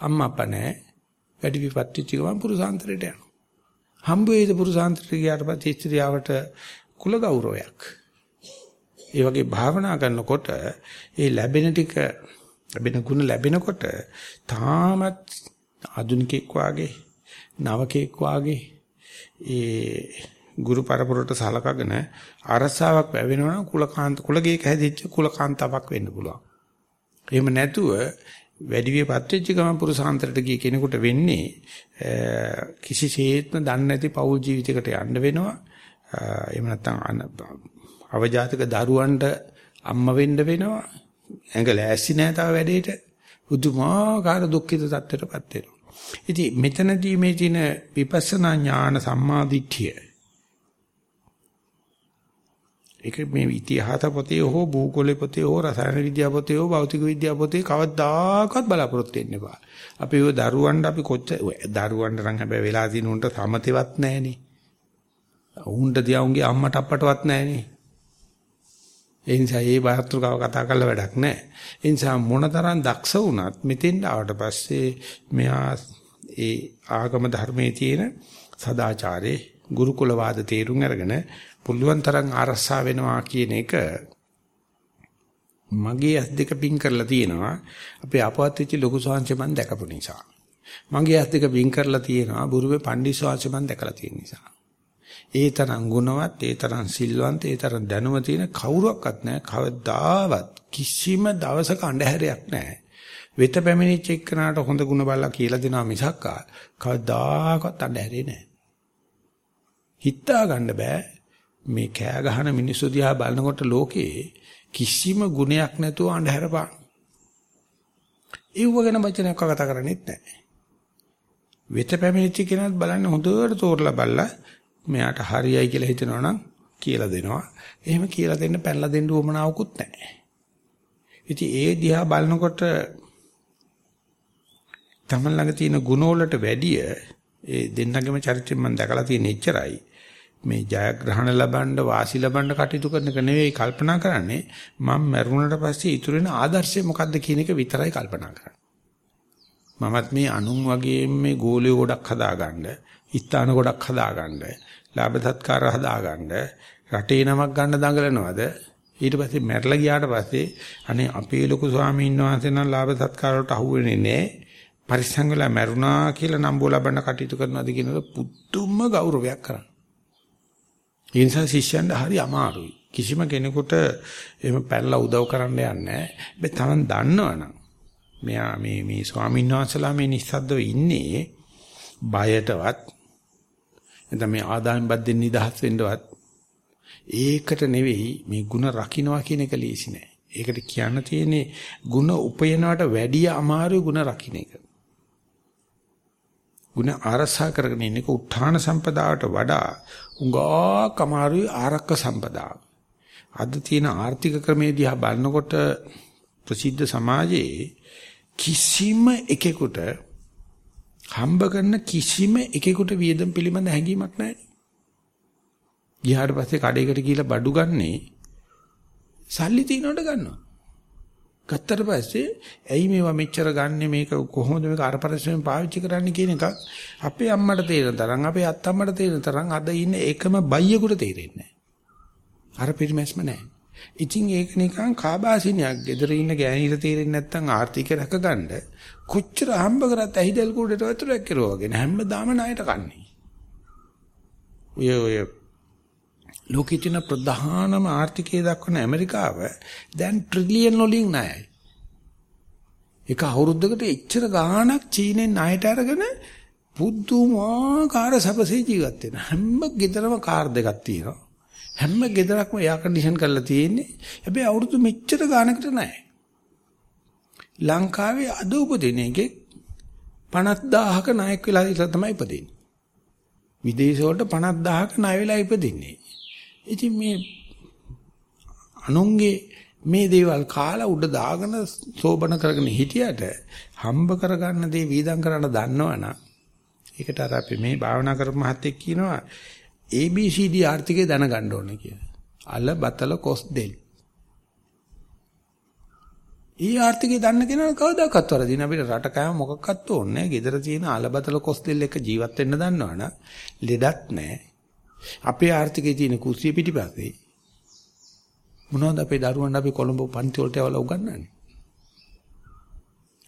අම්මා අප්පා නැහැ. වැඩි විපත් වෙච්ච ගමන් පුරුෂාන්තරයට යනවා. හම්බ වේද පුරුෂාන්තරට ගියාට පස්සේ ස්ත්‍රියවට කුල ගෞරවයක්. ඒ වගේ භාවනා කරනකොට ඒ ලැබෙන ටික ලැබෙන ಗುಣ ලැබෙනකොට තාමත් ආධුනිකෙක් වාගේ නවකෙක් වාගේ ඒ ගුරු පරපුරට සලකගෙන අරසාවක් ලැබෙනවා නම් කුලකාන්ත කුලගේක හැදිච්ච කුලකාන්තාවක් වෙන්න පුළුවන්. එහෙම නැතුව වැඩි වියපත් වෙච්ච ගමන් පුරුෂාන්තරයට ගිය කෙනෙකුට වෙන්නේ කිසිසේත්ම දන්නේ නැති පෞල් ජීවිතයකට යන්න වෙනවා. එහෙම නැත්නම් අවජාතක දරුවන්ට අම්මා වෙන්න වෙනවා. ඇඟ ලෑස්ති නැහැ තව වැඩේට. බුදුමාකාර දුක්ඛිත තත්ත්වයටපත් වෙනවා. ඉතින් මෙතනදී මේ තියෙන විපස්සනා ඥාන සම්මාදිට්ඨිය ඒක මේ ඉතිහාස පොතේ හෝ භූගෝල පොතේ හෝ රසායන විද්‍යා පොතේ හෝ භෞතික විද්‍යා පොතේ කවදාකවත් බලාපොරොත්තු වෙන්න එපා. අපි ඔය දරුවන්ට අපි කොච්චර දරුවන්ට නම් හැබැයි වෙලා තියෙන උන්ට සමතේවත් නැහනේ. උන්ට දියා උන්ගේ අම්මට අප්පටවත් නැහනේ. ඒ නිසා මේ බාහත්‍රකව කතා කරලා වැඩක් නැහැ. ඒ නිසා මොනතරම් දක්ෂ වුණත් මෙතෙන් ආවට පස්සේ මෙහා ඒ ආගම ධර්මයේ තියෙන සදාචාරේ ගුරුකුල වාද තේරුම් අරගෙන පුළුවන් තරම් ආරස්සා වෙනවා කියන එක මගේ ඇස් දෙක පින් කරලා තියෙනවා. අපේ අපවත් වෙච්ච ලොකු ශාංශ මන් දැකපු නිසා. මගේ ඇස් දෙක පින් කරලා තියෙනවා බුරුවේ පණ්ඩිත ශාංශ මන් දැකලා තියෙන නිසා. ඒ තරම් ගුණවත් ඒ තරම් සිල්වන්ත ඒ තරම් දැනුම තියෙන කවුරක්වත් නැහැ. කවදාවත් කිසිම දවසක අඳුරයක් නැහැ. වෙත පැමිණිච්ච එක්කනට හොඳ ගුණ බලලා කියලා දෙනවා මිසක් කවදාකවත් අඳුරේ නැහැ. හිතා ගන්න බෑ. මේ කෑ ගහන මිනිස්සු දිහා බලනකොට ලෝකේ කිසිම ගුණයක් නැතුව අඳුරපා. ඒව ගැන වචනයක් කතා කරන්නේත් නැහැ. වෙත පැමිණිච්ච කෙනාත් බලන්න හොඳට තෝරලා බලලා මෙයාට හරියයි කියලා හිතනවනම් කියලා දෙනවා. එහෙම කියලා දෙන්න පැනලා දෙන්න උවමනාවකුත් නැහැ. ඉතින් ඒ දිහා බලනකොට තමන් ළඟ තියෙන ගුණ වලට වැඩිය ඒ දෙන්නගේම චරිතයෙන් මම දැකලා තියෙන එච්චරයි. මේ ජයග්‍රහණ ලබන්න වාසි ලබන්න කටයුතු කරන එක නෙවෙයි කල්පනා කරන්නේ මම මරුණට පස්සේ ඉතුරු වෙන ආදර්ශය මොකද්ද කියන එක විතරයි කල්පනා කරන්නේ. මමත් මේ අනුන් වගේ මේ ගෝලිය ගොඩක් හදාගන්න, ස්ථාන ගොඩක් හදාගන්න, ලාභ සත්කාර හදාගන්න, රටේ නමක් ගන්න දඟලනවද? ඊට පස්සේ මැරලා ගියාට පස්සේ අනේ අපේ ලොකු ස්වාමීන් වහන්සේ නම් ලාභ සත්කාර වලට අහු වෙන්නේ නැහැ. පරිස්සම් වෙලා මැරුණා කියලා නම්බුව ලබන්න කටයුතු කරනවාද කියනකොට පුදුම ගෞරවයක් කරනවා. ඒ නිසා ශිෂ්‍යයන්ට හරි අමාරුයි. කිසිම කෙනෙකුට එහෙම පැනලා උදව් කරන්න යන්නේ නැහැ. හැබැයි Taman දන්නවනම් මෙයා මේ මේ ස්වාමීන් වහන්සේලා මේ නිස්සද්දව ඉන්නේ බයටවත් එතන මේ ආදායම් බද්දෙන් නිදහස් වෙන්නවත් ඒකට නෙවෙයි මේ ಗುಣ රකින්නවා කියන එක ලීසි නෑ. ඒකට කියන්න තියෙන්නේ ಗುಣ උපයනවට වැඩිය අමාරු ಗುಣ රකින්න එක. ಗುಣ ආරසා කරගෙන ඉන්න එක උත්හාන සම්පදාවට වඩා උඟා කමාරුයි ආරක්ක සම්පදාව. අද තියෙන ආර්ථික ක්‍රමේ දිහා බලනකොට ප්‍රසිද්ධ සමාජයේ කිසිම එකෙකුට හම්බ කරන කිසිම එකෙකුට වියදම් පිළිබඳ හැඟීමක් නැහැ. ගියාට පස්සේ කඩේකට ගිහිල්ලා බඩු ගන්නේ සල්ලි තියනකොට ගන්නවා. ගත්තට පස්සේ ඇයි මේවා මෙච්චර ගන්නෙ මේක කොහොමද මේක අර පරිස්සමෙන් පාවිච්චි කරන්න කියන එක අපේ අම්මට තේරෙන තරම් අපේ අත්තම්මට තේරෙන තරම් අද ඉන්න එකම බයියෙකුට තේරෙන්නේ නැහැ. අර පිරිමැස්ම නැහැ. ඉතින් ඒක නිකන් කාබාසිනියක්. gedara ඉන්න ගෑණිට තේරෙන්නේ නැත්නම් ආර්ථික රැකගන්න කොච්චර හම්බ කරත් ඇහිදල් කුඩට වතුරක් කෙරුවා වගේ හැමදාම ණයට කන්නේ. ඔය ඔය ලෝකේ තියෙන ප්‍රධානම ආර්ථිකය දක්වන ඇමරිකාව දැන් ට්‍රිලියන් වලින් ණයයි. එක අවුරුද්දකට එච්චර ගාණක් චීනෙන් ණයට අරගෙන පුදුමාකාර සැපසේ ජීවත් වෙන හැම ගෙදරම කාර් දෙකක් තියෙනවා. හැම ගෙදරක්ම එයා කන්ඩිෂන් කරලා තියෙන්නේ. හැබැයි අවුරුදු මෙච්චර ගාණකට නැහැ. ලංකාවේ අද උපදින එකේ 50000ක ණයක් වෙලා ඉතලා තමයි ඉපදෙන්නේ. විදේශ වලට 50000ක ණය වෙලා ඉපදින්නේ. ඉතින් මේ අනුන්ගේ මේ දේවල් කාලා උඩ දාගෙන සෝබන කරගෙන හිටියට හම්බ කරගන්න දේ වීදම් කරන්න දන්නවනම් ඒකට අර අපි මේ භාවනා කරපු මහත්තයෙක් කියනවා ABCD ආර්ථිකය දැනගන්න ඕනේ කියලා. අල බතල කොස් දෙල්. ඊ ආර්ථිකය දන්න කෙනා කවදාකවත් වරදින අපිට රට කෑම මොකක්වත් ඕනේ නැහැ. ගෙදර තියෙන අල බතල කොස් දෙල් එක ජීවත් වෙන්න දන්නවනම් ලෙඩක් නැහැ. අපේ ආර්ථිකයේ තියෙන කුස්සිය පිටිපස්සේ මොනවද අපේ දරුවන්ට අපි කොළඹ පන්ති වලට යවලා උගන්වන්නේ?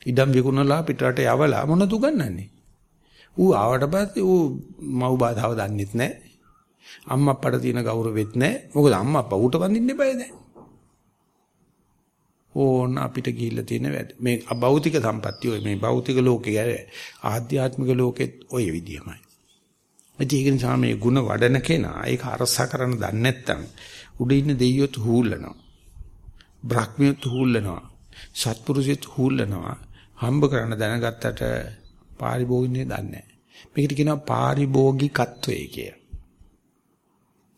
ඉඩම් විකුණලා පිටරට යවලා මොනවද උගන්වන්නේ? ඌ ආවට පස්සේ ඌ මව් බාධාව දන්නෙත් නැහැ. අම්මා අප්පට තියෙන ගෞරවෙත් නැහැ. මොකද අම්මා අප්පා ඌට වඳින්න එපායි දැන්. ඕන අපිට ගිහිල්ලා තියෙන වැඩ. මේ අභෞතික සම්පත්තිය ඔය මේ භෞතික ලෝකේ ආධ්‍යාත්මික ලෝකෙත් ඔය විදියමයි. ඒක නිසා මේ ಗುಣ වඩන කෙනා ඒක අරසා කරන්න දන්නේ නැත්නම් උඩ ඉන්න දෙයියොත් හූල්ලනවා. බ්‍රහ්මියොත් හූල්ලනවා. සත්පුරුෂයොත් හූල්ලනවා. හම්බ කරන්න දැනගත්තට පාරිභෝගිකනේ දන්නේ නැහැ. මේකට කියනවා පාරිභෝගිකත්වය කියලා.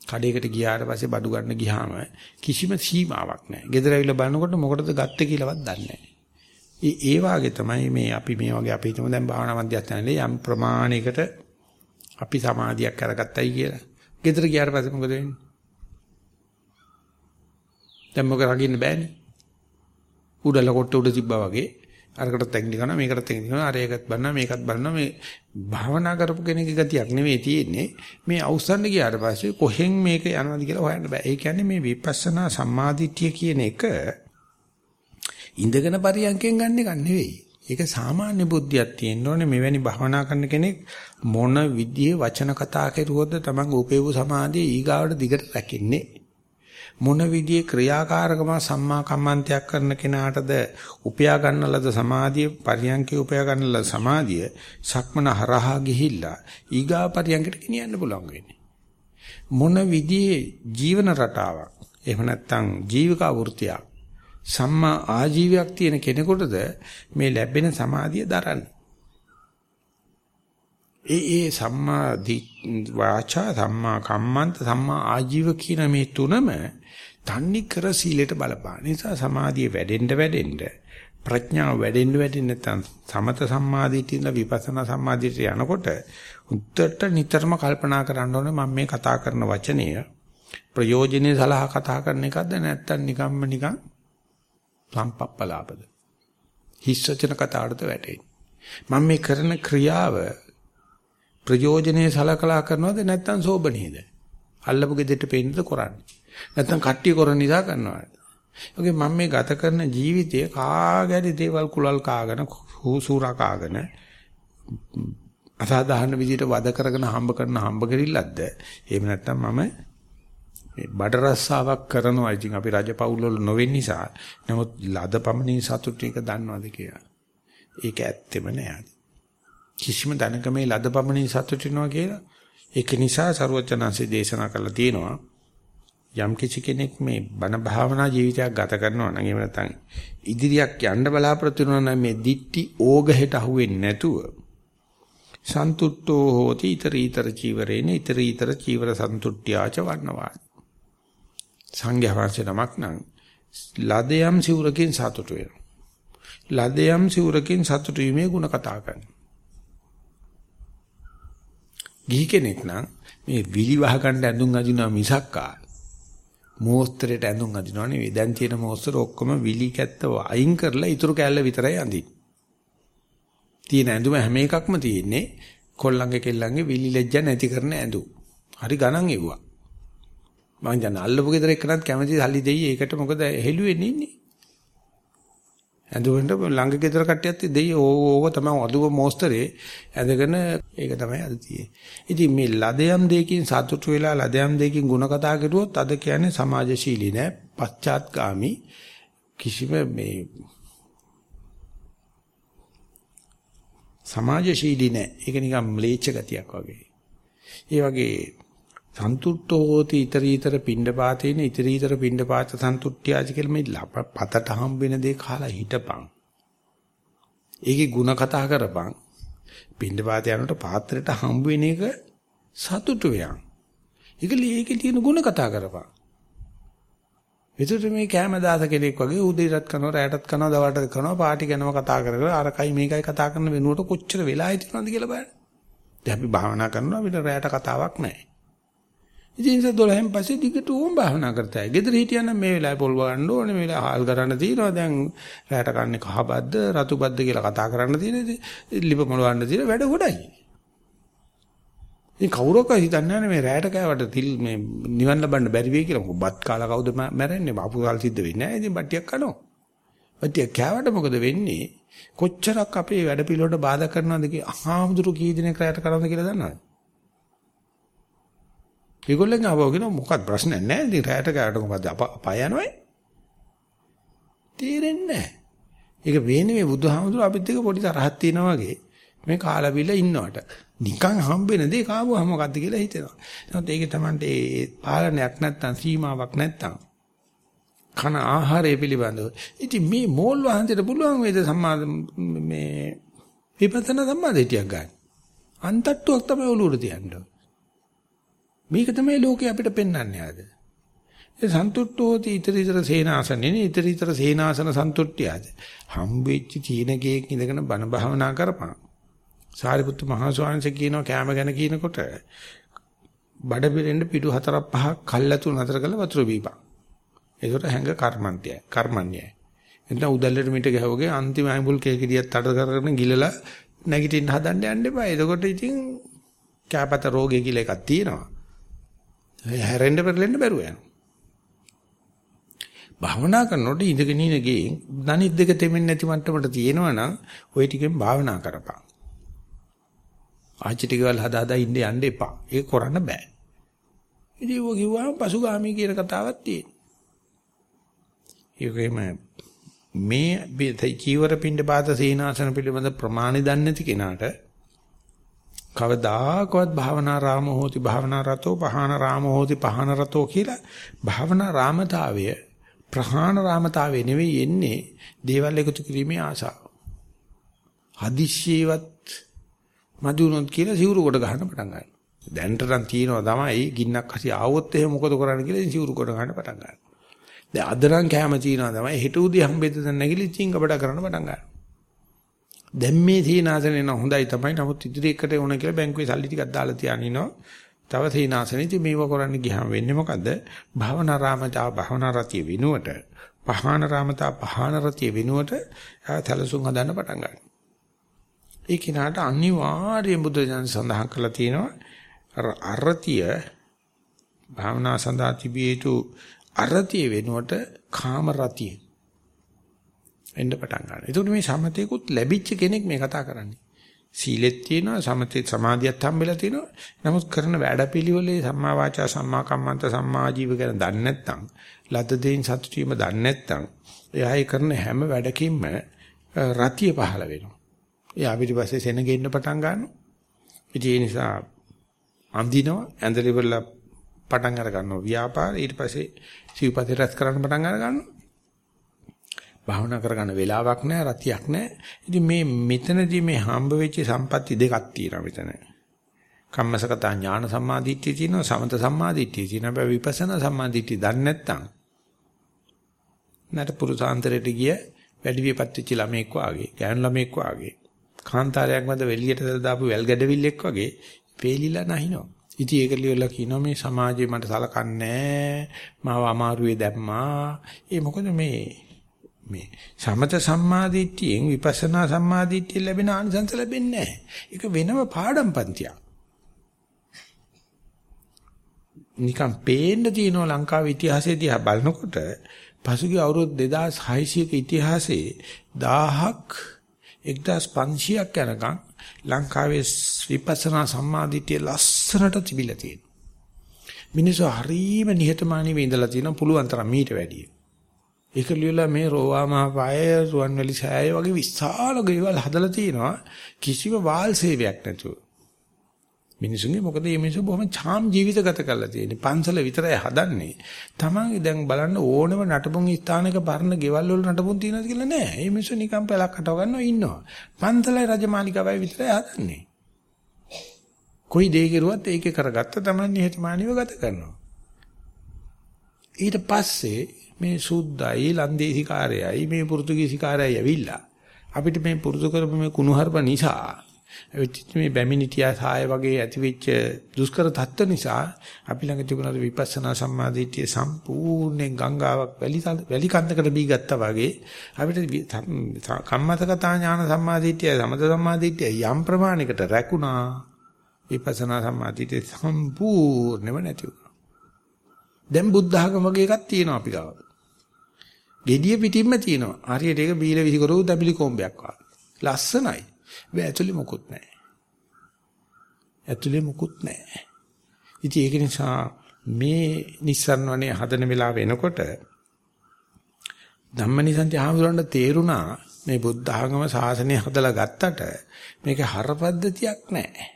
කඩේකට ගියාට පස්සේ බඩු ගන්න ගියාම කිසිම සීමාවක් නැහැ. ගෙදර ඇවිල්ලා බලනකොට මොකටද ගත්තේ කියලාවත් දන්නේ නැහැ. ඒ ඒ වාගේ තමයි මේ අපි මේ වගේ අපි හිතමු දැන් භාවනා මධ්‍යස්ථානයේ යම් ප්‍රමාණයකට අපි සමාධියක් කරගත්තයි කියලා. ගෙදර ගියාට පස්සේ මොකද වෙන්නේ? දැන් මොකද රගින්න බෑනේ. උඩල කොට උඩ තිබ්බා වගේ අරකටත් ඇඟිලි කරනවා මේකටත් ඇඟිලි කරනවා අර ඒකත් බලනවා මේකත් බලනවා මේ භාවනා කරපු කෙනෙක්ගේ ගතියක් නෙවෙයි තියෙන්නේ මේ අවසන් ගියාට පස්සේ කොහෙන් මේක යනවද කියලා හොයන්න බෑ ඒ කියන්නේ මේ විපස්සනා සම්මාදිට්ඨිය කියන එක ඉඳගෙන පරියන්කෙන් ගන්න එක නෙවෙයි ඒක සාමාන්‍ය බුද්ධියක් තියෙන්න ඕනේ. මෙවැනි භාවනා කරන කෙනෙක් මොන විදිහේ වචන කතා කරුවොත්ද තමන් උපේපු සමාධිය ඊගාවට දිගට රැකෙන්නේ. මොන විදිහේ ක්‍රියාකාරකම සම්මා කම්මන්තයක් කරන කෙනාටද උපයා ගන්න ලද සමාධිය පරියන්කේ උපයා ගන්න ලද සමාධිය සක්මන හරහා ගිහිල්ලා ඊගා පරියන්කට ගෙනියන්න පුළුවන් වෙන්නේ. මොන විදිහේ ජීවන රටාවක් එහෙම නැත්නම් ජීවිකා වෘත්තියක් සම්මා ආජීවයක් තියෙන කෙනෙකුටද මේ ලැබෙන සමාධිය දරන්නේ? ඒ ඒ සම්මා වාචා සම්මා කම්මන්ත සම්මා ආජීව කියන මේ තුනම තන්නේ කර සීලයට බලපාන නිසා සමාධිය වැඩෙන්න වැඩෙන්න ප්‍රඥාව වැඩෙන්න වැඩෙන්න නැත්නම් සමත සම්මාදිටිය ඉඳලා විපස්සනා සම්මාදිට යනකොට උත්තරට නිතරම කල්පනා කරන්න ඕනේ මම මේ කතා කරන වචනය. ප්‍රයෝජනේ සලහා කතා කරන එකක්ද නැත්නම් නිකම්ම නිකන් සම්පප්පලාපද හිස් වචන කතාවටද වැටෙන්නේ මම මේ කරන ක්‍රියාව ප්‍රයෝජනේ සලකලා කරනවද නැත්නම් සෝබනේද? අල්ලපු ගෙදරට පෙන්නද කරන්නේ? නැත්නම් කට්ටිය කරන නිසා කරනවද? ඔගේ මම මේ ගත කරන ජීවිතය කාගැරි දේවල් කුලල් කාගෙන හුසුරා කාගෙන අසාධාරණ විදිහට වද කරගෙන හම්බ කරන හම්බ කරිල්ලක්ද? එහෙම නැත්නම් මම මේ බඩ රස්සාවක් කරනවා. ඉතින් අපි රජපෞල් වල නොවෙන්න නිසා. නමුත් ලද පමණින් සතුට එක දන්නවද කියලා. ඒක ඇත්තෙම නෑ. කිසිම දැනක මේ ලද පමණින් සතුට වෙනවා කියලා. ඒක නිසා ਸਰවචනanse දේශනා කරලා තියෙනවා. යම් කිසි කෙනෙක් මේ බණ භාවනා ජීවිතයක් ගත කරනවා නම් එහෙම නැත්නම් ඉදිරියක් යන්න බලාපොරොත්තු වෙනවා නම් මේ දික්ටි ඕගහෙට අහුවෙන්නේ නැතුව සන්තුට්ඨෝ හෝති ඊතරීතර චීවරේන ඊතරීතර චීවර සන්තුට්ඨ්‍යාච වන්නවා සංඝයා වහන්සේ නමක් නම් ලදයම් සිවුරකින් සතුට වෙනවා ලදයම් සිවුරකින් සතුට වීමේ ಗುಣ කතා කරනවා ගිහි කෙනෙක් නම් මේ විලි වහ ගන්න ඇඳුම් අදිනවා මිසක්කා මෝස්තරයට ඇඳුම් අදිනවා නෙවෙයි. දැන් තියෙන මෝස්තර ඔක්කොම විලි කැත්තව අයින් කරලා ඉතුරු කැල්ල විතරයි අඳින්නේ. තියෙන ඇඳුම හැම එකක්ම තියෙන්නේ කොල්ලන්ගේ කෙල්ලන්ගේ විලි ලැජ්ජ නැති කරන ඇඳුම්. හරි ගණන් එව්වා. මං දැන් අල්ලපු ගෙදර එක්කනත් කැමති සල්ලි දෙයි ඒකට මොකද හෙළුවෙන්නේ ඉන්නේ. ඇඳුමට ළඟ ගෙදර කට්ටියත් දෙයි ඕක තමයි අදුව මොස්තරේ ඇඳගෙන ඒක තමයි අද තියෙන්නේ. ඉතින් මේ ලදයම් දෙකකින් සතුටු වෙලා ලදයම් දෙකකින් ಗುಣ කතා කරුවොත් අද කියන්නේ සමාජශීලී නෑ පශ්චාත්ගාමි කිසිම මේ සමාජශීලී නෑ. ඒක නිකන් ම්ලේච්ඡ ගතියක් වගේ. ඒ වගේ සන්තුට්ඨෝ හෝති ඊතරීතර පිණ්ඩපාතේන ඊතරීතර පිණ්ඩපාත සන්තුට්ඨ්‍යාජ කියලා මේ පතට හම්බ වෙන දේ කාලා හිටපන්. ඒකේ ಗುಣ කතා කරපන්. පිණ්ඩපාත යනකොට පාත්‍රයට හම්බ වෙන එක සතුටු වෙයන්. ඒකලි ඒකේ තියෙන ಗುಣ කතා කරපන්. විතර මේ කැම දාස කෙනෙක් වගේ උදේටත් කරනවා රැටත් කරනවා දවල්ටත් කරනවා පාටි කරනවා කතා කර කර අරකයි මේකයි කතා කරන වෙනුවට කොච්චර වෙලා හිටිනවද කියලා බලන්න. දැන් අපි භාවනා කරනවා අපිට රැට කතාවක් නැහැ. ඉතින් ඒ 12න් පස්සේ දිගට ඕම් භාවනා කරතයි. ගෙදර හිටියනම් මේ වෙලාවේ පොල් වගන්න ඕනේ, මේ වෙලාව හාල් කරන්න තියෙනවා. දැන් රැට කන්නේ කහබද්ද, රතුබද්ද කියලා කතා කරන්න තියෙන ලිප මොලවන්න තියෙන වැඩ ගොඩයි. ඉතින් කවුරක හිතන්නේ නැහැ මේ රැට කෑවට තිල් මේ නිවන් ලබන්න බැරි වෙයි කියලා. බත් කාලා කවුද මැරෙන්නේ? අපුසල් සිද්ධ වෙන්නේ නැහැ. ඉතින් බට්ටියක් කනවා. බට්ටියක් කෑවට මොකද වෙන්නේ? කොච්චරක් අපේ වැඩ පිළිවෙලට බාධා කරනවද කියලා අහාමුදුරු කී දිනක් රැට කරනවද කියලා දන්නවද? ඒගොල්ලන් ආවෝ කියන මොකක්ද ප්‍රශ්නයක් නැහැ. ඉතින් රැයට කාට මොකද අපා යනවයි. තේරෙන්නේ නැහැ. ඒක වෙන්නේ මේ බුදුහාමුදුරුවෝ අපිත් එක්ක පොඩි තරහක් තියෙනවා වගේ. මේ කාලා බිල ඉන්නවට. නිකන් හම්බෙන දේ කාවුවා මොකද්ද කියලා හිතෙනවා. එහෙනම් ඒකේ Tamante ඒ පාලනයක් නැත්තම් සීමාවක් නැත්තම් කන ආහාරය පිළිබඳව. ඉතින් මේ මෝල් වහන්සේට පුළුවන් වේද සම්මා මේ විපස්සනා සම්මාදිටියක් ගන්න. අන්තට්ටුවක් තමයි ඔලුවට තියන්නේ. මේක තමයි ලෝකේ අපිට පෙන්වන්නේ ආද. ඒ සන්තුට්ඨෝති ඊතර ඊතර සේනාසනේ ඊතර ඊතර සේනාසන සන්තුට්ඨියද. හම්බෙච්ච තීනකේක ඉඳගෙන බණ භාවනා කරපන්. සාරිපුත්තු මහ ස්වාමීන් කියනවා කැම ගැන කියනකොට බඩ පිරෙන්න පිටු හතරක් පහක් කල්ලාතු නතර කරලා වතුර බීපන්. ඒකට හැංග කර්මන්තයයි කර්මන්‍යයි. එතන උදැල්ලට මිට ගැහුවගේ අන්තිම අඹුල් කේකෙඩියක් තඩ කරගෙන ගිලලා නැගිටින්න හදන්න යන්න එපා. එතකොට ඉතින් කැපත රෝගය කියලා එකක් තියෙනවා. හැරෙන්න පෙරලෙන්න බැරුව යනවා. භාවනා කරනකොට ඉඳගෙන ඉන ගේ දනිත් දෙක තෙමෙන්නේ නැති මට්ටමට තියෙනවා නම් ওই ටිකෙන් භාවනා කරපන්. ආච්චි ටිකවල හදා හදා ඉන්න යන්න එපා. ඒක කරන්න බෑ. ඉතින් ඔය කිව්වම පසුගාමී කියන කතාවක් තියෙනවා. ඒකෙම මේ චීවර පින්ඩ පාත සීනාසන පිළිබඳ ප්‍රමාණි දන්නේ නැති කෙනාට කවදාකවත් භාවනා රාම හෝති භාවනා රතෝ පහන රාම හෝති පහන රතෝ කියලා භාවනා රාමතාවය ප්‍රහාණ රාමතාවය නෙවෙයි එන්නේ දේවල් එකතු කිරීමේ ආසාව. හදිස්සියවත් මදි වුණොත් කියලා සිවුරු කොට ගන්න පටන් ගන්නවා. දැනට නම් තියෙනවා තමයි ගින්නක් හසි ආවොත් එහෙම මොකද කරන්න කියලා සිවුරු කොට ගන්න පටන් ගන්නවා. දැන් අද නම් කැම තියෙනවා තමයි හෙට උදේ හම්බෙද්ද දැන් නැගිලි චිංගබඩ කරන්න පටන් ගන්නවා. දැන් මේ සීනාසනේ නම් හොඳයි තමයි. නමුත් ඉදිරි එකට ඕන කියලා බැංකුවේ සල්ලි ටිකක් දාලා තියාගෙන ඉනවා. තව සීනාසනෙදි මේව කරන්න ගියාම වෙන්නේ මොකද? භවනා රාමතා භවනා රතිය විනුවට පහාන රාමතා පහාන රතිය විනුවට තලසුන් හදන්න පටන් ගන්නවා. ඒ කිනාට අනිවාර්යයෙන් බුද්ධ ජන සඳහන් කරලා තියෙනවා අර අරතිය භාවනා සඳහා තිබිය යුතු අරතිය වෙනුවට කාම රතිය එන්න පටන් ගන්නවා. ඒකට මේ සමතේකුත් ලැබිච්ච කෙනෙක් මේ කතා කරන්නේ. සීලෙත් තියෙනවා සමතේ සමාධියත් හම්බෙලා තියෙනවා. නමුත් කරන වැඩපිළිවෙලේ සම්මා වාචා සම්මා කම්මන්ත සම්මා ජීව ගැන දන්නේ නැත්නම් ලද්ද දෙයින් සතුටු වීම දන්නේ නැත්නම් එයා කරන හැම වැඩකින්ම රතිය පහළ වෙනවා. එයා පිටිපස්සේ සෙනගෙන්න පටන් ගන්නවා. ඉතින් ඒ නිසා අඳිනවා ඇඳලිවල පටන් අර ගන්නවා ව්‍යාපාර ඊට පස්සේ සිව්පතේ රැස් කරන්න පටන් අර ගන්නවා. භාවනා කරගන්න වෙලාවක් නැහැ රතියක් නැහැ. ඉතින් මේ මෙතනදී මේ හම්බ වෙච්ච සම්පatti දෙකක් තියෙනවා මෙතන. කම්මසකතා ඥාන සම්මාදිට්ඨිය තියෙනවා සමත සම්මාදිට්ඨිය තියෙනවා. හැබැයි විපස්සනා සම්මාදිට්ඨිය දන්නේ නැත්නම් නට පුරුසාන්තරයට ගිය වැඩි විපත් වෙච්ච ළමෙක් වාගේ, ගෑනු ළමෙක් වාගේ, කාන්තාරයක් මැද වෙලියට දාපු වැල් ගැඩවිල්ලෙක් වගේ වේලිලා නැහිනවා. ඉතින් ඒක ලියලා කියනවා මේ සමාජයේ මට සලකන්නේ මාව අමාරුවේ දැම්මා. ඒ මොකද මේ මේ සමත සම්මාදිට්ඨියෙන් විපස්සනා සම්මාදිට්ඨිය ලැබෙන ආනිසංස ලැබෙන්නේ නැහැ. ඒක වෙනම පාඩම් පන්තියක්. නිකම් පේන්න තියෙන ලංකාවේ ඉතිහාසය දිහා බලනකොට පසුගිය අවුරුදු 2600ක ඉතිහාසයේ 1000ක් 1500ක් යනකම් ලංකාවේ විපස්සනා සම්මාදිටිය ලස්සනට තිබිලා තියෙනවා. මිනිස්සු හරීම නිහතමානීව ඉඳලා තියෙනවා පුළුවන් තරම් මීට වැඩිය. ඒක ලියලා මේ රෝවා මහපාය රුවන්වැලි සෑය වගේ විශාල ගෙවල් හදලා තියෙනවා කිසිම වාල් සේවයක් නැතුව. මිනිසුන්ගේ මොකද මේ මිනිස්සු බොහොම ඡාම් ජීවිත ගත කරලා තියෙන්නේ. පන්සල විතරයි හදන්නේ. තමන්ගේ දැන් බලන්න ඕනම නටබුන් ස්ථානක පරණ ගෙවල් වල නටබුන් තියෙනවද කියලා නෑ. මේ මිනිස්සු නිකන් පළක් කටව ගන්නවා ඉන්නවා. පන්සලයි රජමාලිගාවයි විතරයි හදන්නේ. කොයි දේ කෙරුවත් ඒකේ කරගත්ත තමයි නිහතමානීව ගත කරනවා. ඊට පස්සේ මේ සුද්දයි ලන්දේසිකාරයයි මේ පෘතුගීසිකාරයයි ඇවිල්ලා අපිට මේ පුරුදු කරපු මේ කුණුහරුප නිසා මේ බැමිණිටියා සාය වගේ ඇතිවෙච්ච දුෂ්කර තත්ත්ව නිසා අපි ළඟ තිබුණා විපස්සනා සම්මාදිටිය සම්පූර්ණයෙන් ගංගාවක් වැලි වැලි කන්දකට බී ගත්තා වගේ අපිට කම්මතකතා ඥාන සම්මාදිටිය සමත සම්මාදිටිය යම් ප්‍රමාණයකට රැකුණා විපස්සනා සම්මාදිටිය සම්පූර්ණයෙන්ම නැති වුණා. දැන් බුද්ධ ආගම වගේ එකක් තියෙනවා අපි ගාව. Gediya pitimma තියෙනවා. හරියට ඒක බීල විසිකරෝ දබිලි කොම්බයක් වගේ. ලස්සනයි. මේ ඇතුලේ මොකුත් නැහැ. ඇතුලේ මොකුත් නැහැ. ඉතින් ඒක නිසා මේ නිස්සරණවනේ හදන වෙලාව වෙනකොට ධම්මනිසන්ති ආමතුරන්ට තේරුණා මේ බුද්ධ ආගම ශාසනය හදලා ගත්තට මේක හරපද්ධතියක් නැහැ.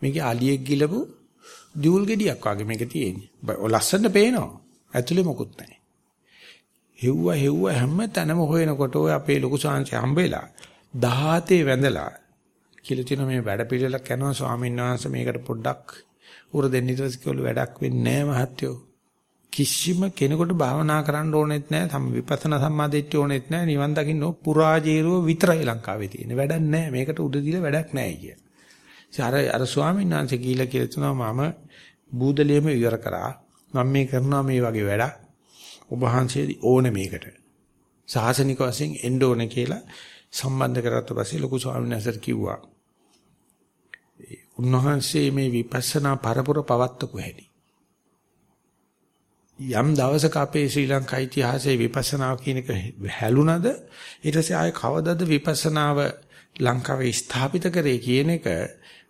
මේකේ අලියෙක් ගිලපු දියුල් ගෙඩියක් වගේ මේක තියෙන්නේ. ලස්සනට පේනවා. ඇතුලේ මොකුත් නැහැ. හෙව්ව හෙව්ව හැම තැනම හොයනකොට ඔය අපේ ලොකු සාංශය හම්බෙලා 17 වැඳලා කියලා තියෙන මේ වැඩ පිළිවෙලක් කරනවා ස්වාමීන් වහන්සේ මේකට පොඩ්ඩක් උර දෙන්න ඊට පස්සේ කිව්වලු වැඩක් වෙන්නේ නැහැ මහත්තයෝ. කිසිම කෙනෙකුට භාවනා කරන්න ඕනෙත් නැහැ සම් විපස්සනා සම්මාදිට්ඨිය ඕනෙත් නැහැ නිවන් දකින්න පුරාජීරුව විතරයි ලංකාවේ තියෙන වැඩක් නැහැ මේකට උඩ දීලා වැඩක් නැහැ කිය. අර අර ස්වාමීන් වහන්සේ කියලා කියලා තුනවා මම බූදලියම ඉවර කරා. මම මේ කරනවා මේ වගේ වැඩක්. ඔබ වහන්සේ ඕනේ මේකට. සාසනික වශයෙන් එන්න ඕනේ කියලා සම්බන්ධ කරගත්ත පස්සේ ලොකු ස්වාමීන් වහන්සේට කිව්වා. උන්වහන්සේ මේ විපස්සනා පරපුර පවත්වපු හැටි. යම් දවසක අපේ ශ්‍රී ලංකා ඉතිහාසයේ විපස්සනාව කියන එක හැලුණද ඊට පස්සේ ආයේ කවදද විපස්සනාව ලංකාවේ ස්ථාපිත කරේ කියන එක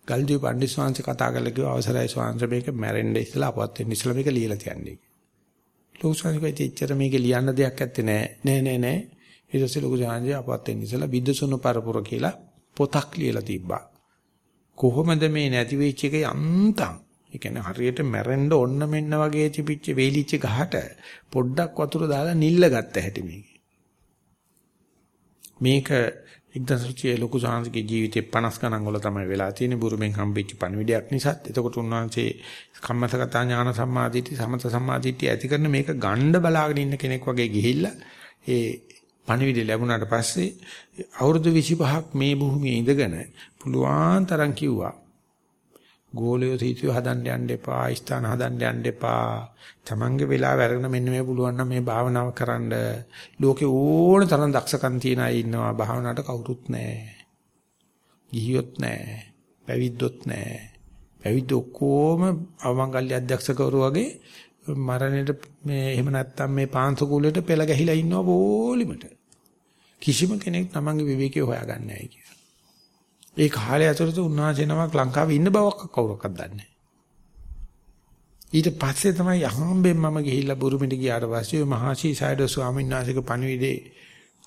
ගල්දිය පණ්ඩිත ස්වාමීන් කතා කරලා කිව්ව අවසරයි ස්වාමීන් මේක මැරෙන්න ඉස්සලා අපවත් වෙන්න ඉස්සලා මේක ලියලා තියන්නේ. ලොකු ස්වාමීන් කිව්වා ඉතින් මේක ලියන්න දෙයක් ඇත්තේ නෑ නෑ නෑ නෑ ඊට පස්සේ ලොකු ජානජය අපවත් වෙන්න ඉස්සලා විද්දසුණු පරපුර කියලා පොතක් ලියලා තිබ්බා. කොහොමද මේ නැති වෙච්ච එකේ අන්තම් ඒ කියන්නේ හරියට මැරෙන්න ඔන්න මෙන්න වගේ තිබිච්ච වේලිච්ච ගහට පොඩ්ඩක් වතුර දාලා නිල්ල ගත්ත හැටි මේකේ. මේක එක්දසුචියේ ලොකු සාංශිකේ ජීවිතේ 50 ගණන් වල තමයි වෙලා තියෙන්නේ බුරුමෙන් හම්බෙච්ච පණිවිඩයක් නිසාත්. එතකොට උන්වහන්සේ කම්මසගතා ඥාන සම්මාදිට්ඨි සමත සම්මාදිට්ඨි ඇති කරන මේක ගණ්ඩ බලාගෙන ඉන්න කෙනෙක් වගේ ගිහිල්ලා ඒ පණිවිඩය ලැබුණාට පස්සේ අවුරුදු 25ක් මේ භූමියේ ඉඳගෙන පුළුවන් තරම් කිව්වා ගෝලියෝ සීතිය හදන්න යන්න එපා, ස්ථාන හදන්න යන්න එපා. Tamange වෙලාව අරගෙන මෙන්න මේ පුළුවන් නම් මේ භාවනාව කරන්න. ලෝකේ ඕන තරම් දක්ෂකම් තියන අය ඉන්නවා. භාවනාවට කවුරුත් නැහැ. ගිහියොත් නැහැ. පැවිද්දොත් නැහැ. පැවිද්ද ඔක්කොම අවමංගල්‍ය අධ්‍යක්ෂකවරු වගේ මරණයට මේ එහෙම නැත්තම් මේ පාංශකූලයට පෙළ ගැහිලා ඉන්නවා බෝලිමට. කිසිම කෙනෙක් Tamange විවේකේ හොයාගන්නේ නැහැ ඒ කාලය ඇතුළත උන්වහන්සේ නමක් ලංකාවේ ඉන්න බවක් කවුරක්වත් දන්නේ නැහැ. ඊට පස්සේ තමයි අහම්බෙන් මම ගිහිල්ලා බුරුමිට ගියාට පස්සේ මහසි සයිඩෝ ස්වාමීන් වහන්සේගේ පණිවිඩේ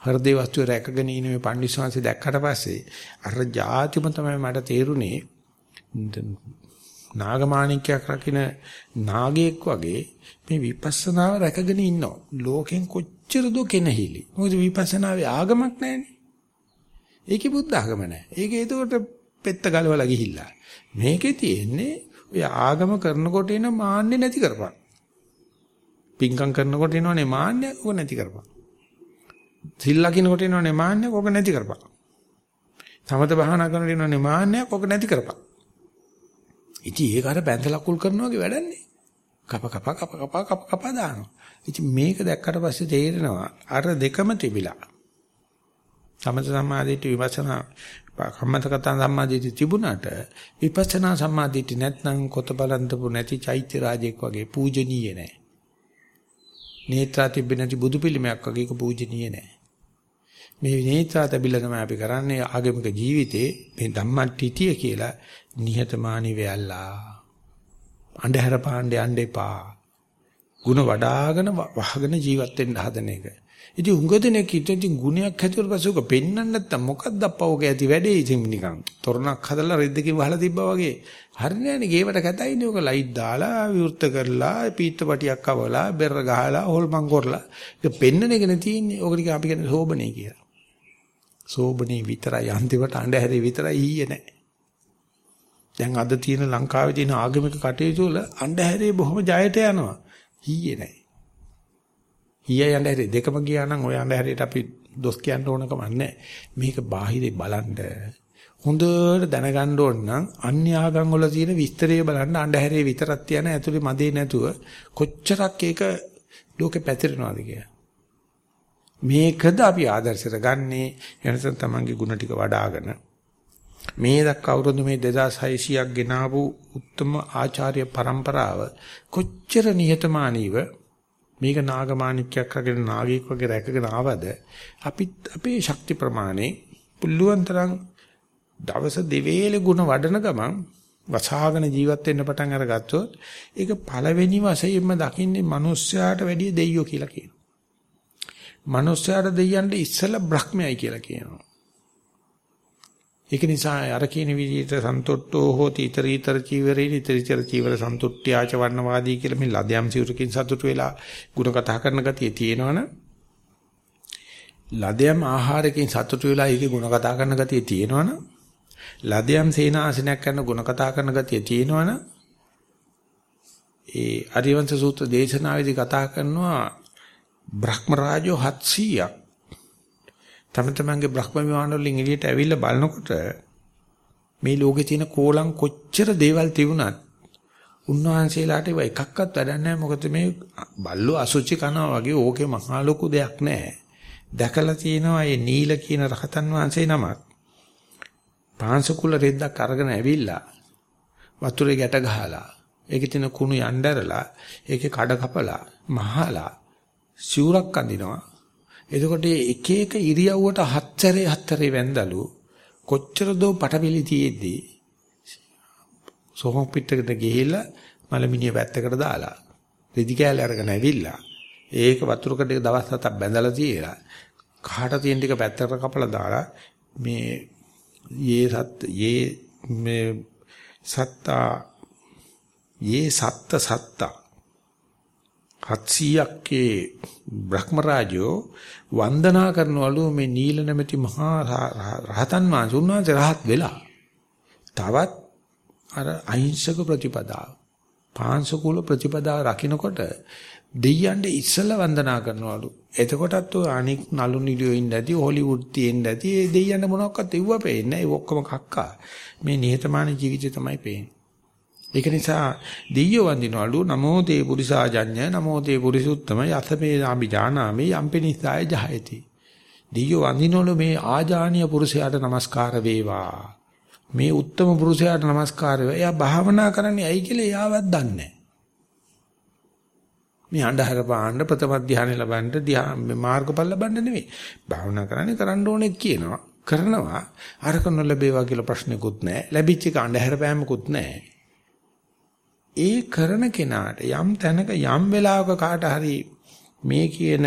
හෘදේ වස්තුව රැකගෙන ඉන්න මේ පණ්ඩිස්වාංශය දැක්කට පස්සේ අර જાතිම තමයි මට තේරුනේ නාගමාණික්‍යයක් රකින්න නාගයෙක් වගේ මේ විපස්සනාව රැකගෙන ඉන්නවා. ලෝකෙන් කොච්චර දෝ කෙනහිලි. මොකද විපස්සනාවේ ආගමක් නැහැනේ. ඒකේ බුද්ධ ආගම නැහැ. ඒකේ ඒකට පෙත්ත ගලවලා ගිහිල්ලා. මේකේ තියෙන්නේ ඔය ආගම කරනකොට එන මාන්නේ නැති කරපන්. පිංකම් කරනකොට එනවනේ මාන්නේ ඔක නැති කරපන්. සිල් ලකිනකොට එනවනේ මාන්නේ ඔක නැති කරපන්. සමත භාවනා කරනකොට එනවනේ මාන්නේ ඔක නැති කරපන්. ඉතින් ඒක අර බැඳලා කුල් කරනවා වගේ වැඩන්නේ. කප කප කප කප කප කප දානවා. ඉතින් මේක දැක්කට පස්සේ තේරෙනවා අර දෙකම තිබිලා. සමත සමාධියට විපස්සනා කම්මතකතන් සම්මාදිට තිබුණාට විපස්සනා සම්මාදිට නැත්නම් කොත බලන්තපු නැති චෛත්‍ය රාජෙක් වගේ පූජනීය නැහැ. නේත්‍රා තිබෙ නැති බුදු පිළිමයක් වගේ ඒක පූජනීය නැහැ. මේ නේත්‍රා තිබිලා තමයි අපි කරන්නේ ආගමික ජීවිතේ මේ ධම්මටිටිය කියලා නිහතමානී වෙයල්ලා. අන්ධහර පාණ්ඩේ යන්න එපා. ಗುಣ වඩාගෙන වහගෙන ජීවත් වෙන්න හදන එක. ඉතින් උඟ දෙනෙක් ඉතින් ගුණයක් හැදුවට පස්සේ ඔක පෙන්වන්න නැත්තම් මොකක්ද අප්පවක ඇති වැඩේ? ඉතින් නිකන් තොරණක් හදලා රෙද්දකින් වහලා තිබ්බා වගේ. හරිනේ නේ ගේවට කැතයිනේ ඔක ලයිට් දාලා විවෘත කරලා පීත්තපටියක් අවලා බෙර ගහලා හොල්මන් කරලා. ඒක පෙන්නන එකනේ තියෙන්නේ. ඕක ටික අපි කියන්නේ සෝබනේ කියලා. සෝබනේ විතරයි. අන්තිමට අඬහැරේ විතරයි ඊයේ නැහැ දැන් අද තියෙන ලංකාවේ තියෙන ආගමික කටයුතු වල අඬහැරේ බොහොම ජයට යනවා. ඊයේ නැහැ හීය යන්න හැටි දෙකම ගියා නම් ඔය යන්න හැටියට අපි දොස් කියන්න ඕනකම නැහැ. මේක බාහිරේ බලන්න හොඳට දැනගන්න ඕන නම් අන්‍ය ආගම් වල තියෙන විස්තරය බලන්න අන්ධහැරේ විතරක් තියන ඇතුලේ මදේ නැතුව කොච්චරක් ඒක ලෝකෙ පැතිරෙනවද කියලා. මේකද අපි ආදර්ශයට ගන්නේ එනසම් තමන්ගේ ಗುಣ ටික වඩ아가න මේ දක්වා අවුරුදු මේ 2600ක් ගෙනාවු උත්තම ආචාර්ය પરම්පරාව කොච්චර නිහතමානීව මේක නාගමාණික්යක් රගෙන නාගයෙක් වගේ රැකගෙන ආවද අපි අපේ ශක්ති ප්‍රමාණය පුළුවන් තරම් දවස් දෙවේල ගුණ වඩන ගමන් වසහාගෙන ජීවත් වෙන්න පටන් අරගත්තොත් ඒක පළවෙනි වශයෙන්ම දකින්නේ මිනිස්යාට වැඩිය දෙයියෝ කියලා කියනවා. මිනිස්යාට දෙයියන්ට ඉස්සෙල්ලා බ්‍රහ්මයයි කියලා කියනවා. ඒක නිසා අර කියන විදිහට සන්තුට්ඨෝ හෝති iterator චීවරේ iterator චීවර සන්තුට්ඨ්‍යාච වර්ණවාදී කියලා මේ ලදයම් සිවුරකින් සතුට වෙලා ಗುಣ කතා කරන ගතිය තියෙනවනේ ලදයම් ආහාරකින් සතුට වෙලා ඒකේ ಗುಣ කතා කරන ගතිය තියෙනවනේ ලදයම් සේනාසනයක් කරන ಗುಣ කතා කරන ගතිය තියෙනවනේ ඒ අරිවංශ සූත්‍ර දේශනාවේදී කතා කරනවා බ්‍රහ්ම රාජෝ 700ක් තම තමන්ගේ බ්‍රහ්ම විමාන වලින් එළියට ඇවිල්ලා බලනකොට මේ ලෝකේ තියෙන කෝලම් කොච්චර දේවල් තිබුණත් උන්වහන්සේලාට ඒව එකක්වත් වැඩක් නැහැ. මොකද මේ බල්ලෝ අසුචි කනවා වගේ ඕකේ මහා ලොකු දෙයක් නැහැ. දැකලා තියෙනවා මේ නීල කියන රහතන් වහන්සේ නමක්. පාංශකුල රෙද්දක් අරගෙන ඇවිල්ලා වතුරේ ගැට ගහලා ඒකේ තියෙන කුණු යnderලා ඒකේ කඩ කපලා මහලා සිවුරක් අඳිනවා. එතකොට එක එක ඉරියව්වට හත්තරේ හත්තරේ වැන්දලු කොච්චර දෝ පටවිලි තියෙද්දි සෝහම් පිටකට ගිහිල්ලා මලමිනිය පැත්තකට දාලා රෙදි කෑල්ල අරගෙන ඇවිල්ලා ඒක වතුරකට දවස් හතක් බැඳලා තියලා කහට තියෙන ටික පැත්තකට කපලා දාලා මේ යේ සත් යේ මේ සත්තා යේ සත්ත සත්තා 700ක්ගේ බ්‍රහ්ම රාජයෝ වන්දනා කරනවලු මේ නීල නැමැති මහා රහතන් වහන්සේ උන්වහන්සේ රහත් වෙලා තවත් අර අහිංසක ප්‍රතිපදාව පාංශකූල ප්‍රතිපදාව රකින්නකොට දෙයියන්ට ඉස්සලා වන්දනා කරනවලු. එතකොටත් ඔය අනික් නලු නිලියෝ ඉන්න ඇති හොලිවුඩ් තියෙන්න ඇති ඒ දෙයියන්ට මොනවක්වත් එව්ව පේන්නේ නැහැ. ඒ ඔක්කොම කක්කා. මේ නිහතමානී ජීවිතය තමයි පේන්නේ. ඒක නිසා දෙයියෝ වඳිනවලු නමෝ තේ පුරිසාජඤ්ඤ නමෝ තේ පුරිසුත්තම යතමේ අභිජානාමේ යම්පිනිසාය ජහයති. දෙයියෝ වඳිනවලු මේ ආජානීය පුරුෂයාට নমස්කාර වේවා. මේ උත්තම පුරුෂයාට নমස්කාර වේවා. එයා භාවනා කරන්නේ ඇයි කියලා එයාවත් දන්නේ මේ අන්ධහර පාණ්ඩ ප්‍රථම ධානය ලබන්න මාර්ගඵල ලබන්න නෙවෙයි. භාවනා කරන්නේ කරන්න ඕනේ කියනවා. කරනවා අරක නොලැබේවා කියලා ප්‍රශ්නකුත් නැහැ. ලැබිච්ච එක අන්ධහර පෑමකුත් නැහැ. ඒ කරන කෙනාට යම් තැනක යම් වෙලාවක කාට හරි මේ කියන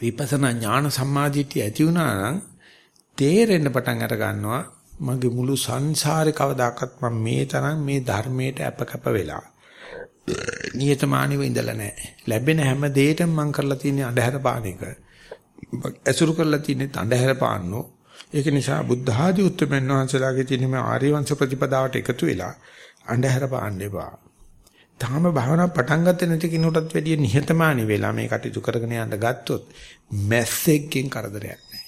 විපස්සනා ඥාන සම්මාදිටිය ඇති වුණා නම් තේරෙන්න පටන් අර ගන්නවා මගේ මුළු සංසාරේ කවදාකවත් මම මේ තරම් මේ ධර්මයට අපකප වෙලා නියතමානීව ඉඳලා නැහැ. ලැබෙන හැම දෙයකම මම කරලා තියෙන්නේ අඳුර පාන එක. ඇසුරු කරලා තියෙන්නේ අඳුර පාන්නෝ. ඒක නිසා බුද්ධ ආදී උත්තරමන් වහන්සේලාගේ තියෙන මේ ආර්ය වංශ ප්‍රතිපදාවට එකතු වෙලා අඳුර පාන්න එපා. තාම භාවනා පටන් ගත්තේ නැති කෙනෙකුටත් වැඩිය නිහතමානී වෙලා මේ කටයුතු කරගෙන යන්න ගත්තොත් මැස්සෙක්ගෙන් කරදරයක් නැහැ.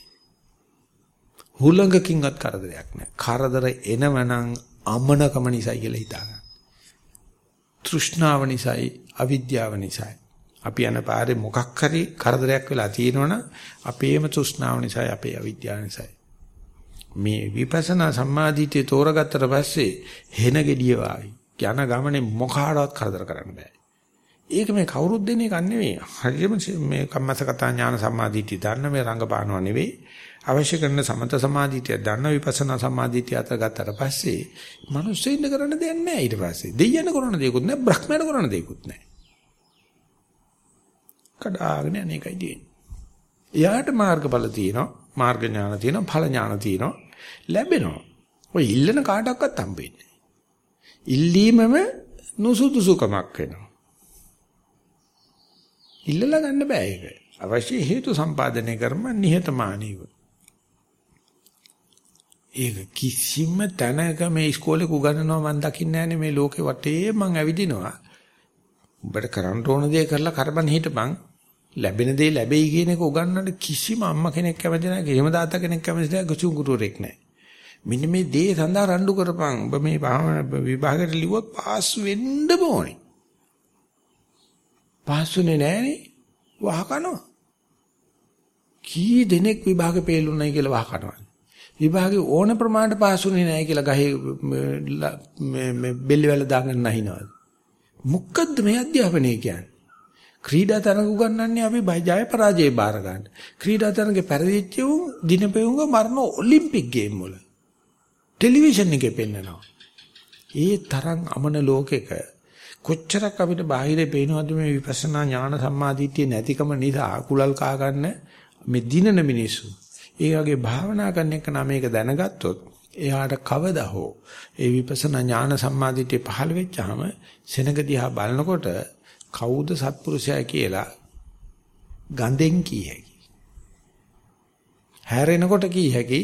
හුලඟකින්වත් කරදරයක් නැහැ. කරදර එනවනම් අමනකම නිසයි කියලා හිතාගන්න. තෘෂ්ණාව නිසායි අවිද්‍යාව නිසායි. අපි යන පාරේ මොකක් හරි කරදරයක් වෙලා තියෙනවනම් අපේම තෘෂ්ණාව නිසායි අපේ අවිද්‍යාව නිසායි. මේ විපස්සනා සම්මාදිටිය තෝරගත්තට පස්සේ හෙන gediya වායි. යන ගමනේ මොකාටවත් කරදර කරන්න බෑ. ඒක මේ කවුරුත් දෙන එකක් නෙවෙයි. හරියම මේ කම්මසගතා ඥාන සම්මාදිටිය දන්න මේ රංගපානවා නෙවෙයි. අවශ්‍ය කරන සමත සමාධිතිය දන්න විපස්සනා සමාධිතිය අතර ගත්තට පස්සේ මිනිස්සු ඉන්න කරන්න දෙයක් නැහැ ඊට පස්සේ. දෙයියන කරන දෙයක්වත් නැහැ, බ්‍රහ්මයට කරන දෙයක්වත් නැහැ. කඩාගෙන අනේකයි තියෙන්නේ. එයාට මාර්ගඵල තියෙනවා, මාර්ග ඥාන තියෙනවා, ඵල ඥාන තියෙනවා, ලැබෙනවා. ඔය ඉල්ලන කාටවත් හම්බෙන්නේ ඉල්ලීමම නුසුදුසුකමක් වෙනවා. ඉල්ලලා ගන්න බෑ ඒක. අවශ්‍ය හේතු සම්පාදනය කරම නිහතමානීව. ඒක කිසිම තැනක මේ ඉස්කෝලේ උගන්වනවා මම දකින්නේ නැහැ මේ ලෝකේ වටේ මං ඇවිදිනවා. උඹට කරන්න ඕන දේ කරලා කරබන් හිටපන්. ලැබෙන දේ ලැබෙයි කියන එක උගන්වන්න කිසිම අම්මා කෙනෙක් කැමති නැහැ. කිසිම තාත්තා කෙනෙක් කැමති නැහැ. ගුචු ගුරුවරෙක් නැහැ. මෙන්න මේ දේ සඳහා රණ්ඩු කරපන්. ඔබ මේ විභාගයට ලිව්වොත් පාස් වෙන්න ඕනේ. පාස්ුනේ නැහනේ. වහ කනවා. කී දෙනෙක් විභාගෙ පෙළුණයි කියලා වහ කනවා. විභාගේ ඕන ප්‍රමාණයට පාසුනේ නැහැ කියලා ගහේ මේ බෙල්ල වල දාගෙන නැහිනවද මොකද්ද මේ අධ්‍යාපනය කියන්නේ ක්‍රීඩා තරඟ උගන්වන්නේ අපි ජය පරාජය බාර ගන්න. ක්‍රීඩා තරඟේ පරිදිච්ච උන් දිනපෙවුංග මරණ ඔලිම්පික් ගේම් වල. ටෙලිවිෂන් එකේ පෙන්නනවා. ඒ තරම් අමන ලෝකෙක කොච්චරක් අපිට බාහිරේ පේනවද මේ විපස්සනා ඥාන සම්මාදිටිය නැතිකම නිසා කුලල් කා ගන්න මේ දිනන මිනිස්සු. ඒ වගේ භාවනා කරන එක නම් මේක දැනගත්තොත් එයාට කවදා හෝ ඒ විපස්සනා ඥාන සම්මාදිටිය පහළ වෙච්චාම සෙනග දිහා බලනකොට කවුද සත්පුරුෂයා කියලා ගඳෙන් කී හැකි. හැරෙනකොට කී හැකි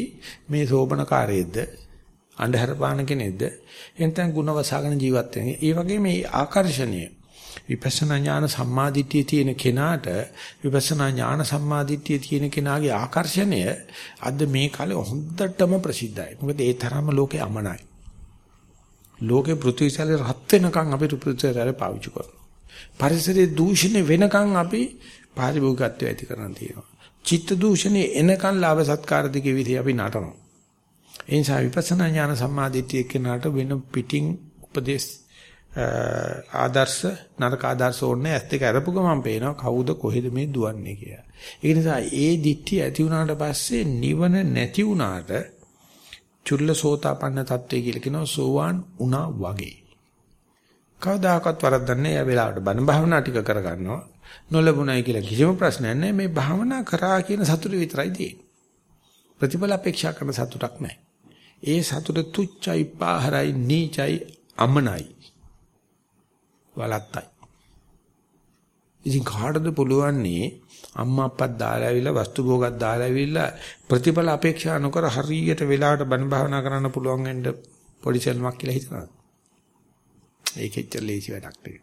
මේ සෝබනකාරයේද අන්ධහර පාන කෙනෙක්ද එතෙන් ಗುಣ වසාගෙන ජීවත් වෙන්නේ. ඒ වගේ මේ ආකර්ෂණීය විපස්සනා ඥාන සම්මාදිට්ඨිය තියෙන කෙනාට විපස්සනා ඥාන සම්මාදිට්ඨිය තියෙන කෙනාගේ ආකර්ෂණය අද මේ කාලේ හොඳටම ප්‍රසිද්ධයි. මොකද ඒ තරම්ම ලෝකේ අමනයි. ලෝකේ පෘථිවිසාලේ රත් වෙනකන් අපි පෘථිවිසාලේ පාවිච්චි කරනවා. පරිසරයේ දූෂණය වෙනකන් අපි පාරිභෝගිකත්වය ඇති කරන් තියෙනවා. චිත්ත දූෂණේ එනකන් ලාභ සත්කාර දිගේ විදිහ අපි නටනවා. ඒ නිසා විපස්සනා ඥාන සම්මාදිට්ඨිය කෙනාට වෙන පිටින් උපදේශ ආදර්ශ නරක ආදර්ශ ඕනේ ඇස් දෙක අරපු ගමන් පේනවා කවුද කොහෙද මේ දුවන්නේ කියලා. ඒ නිසා ඒ දික්ටි ඇති වුණාට පස්සේ නිවන නැති වුණාට චුල්ලසෝතාපන්න තත්වය කියලා කියනවා සෝවාන් වුණා වගේ. කවදාකවත් වරද්දන්නේ ඒ වෙලාවට බණ භාවනා ටික කරගන්නවා. නොලැබුණයි කියලා කිසිම ප්‍රශ්නයක් නැහැ. මේ භාවනා කරා කියන සතුට විතරයි තියෙන්නේ. ප්‍රතිඵල අපේක්ෂා කරන සතුටක් නැහැ. ඒ සතුට තුච්චයි, පාහරයි, නීචයි, අමනයි. වලත්තයි. ඉතින් කාටද පුළුවන්නේ අම්මා අප්පත් දාලා ඇවිල්ලා වස්තු භෝගات දාලා ඇවිල්ලා ප්‍රතිඵල අපේක්ෂා නොකර හරියට වෙලාවට බණ භාවනා කරන්න පුළුවන් වෙන්න පොඩි සල්මක් කියලා හිතනවා. ඒකෙච්ච ලේසි වැඩක් නෙවෙයි.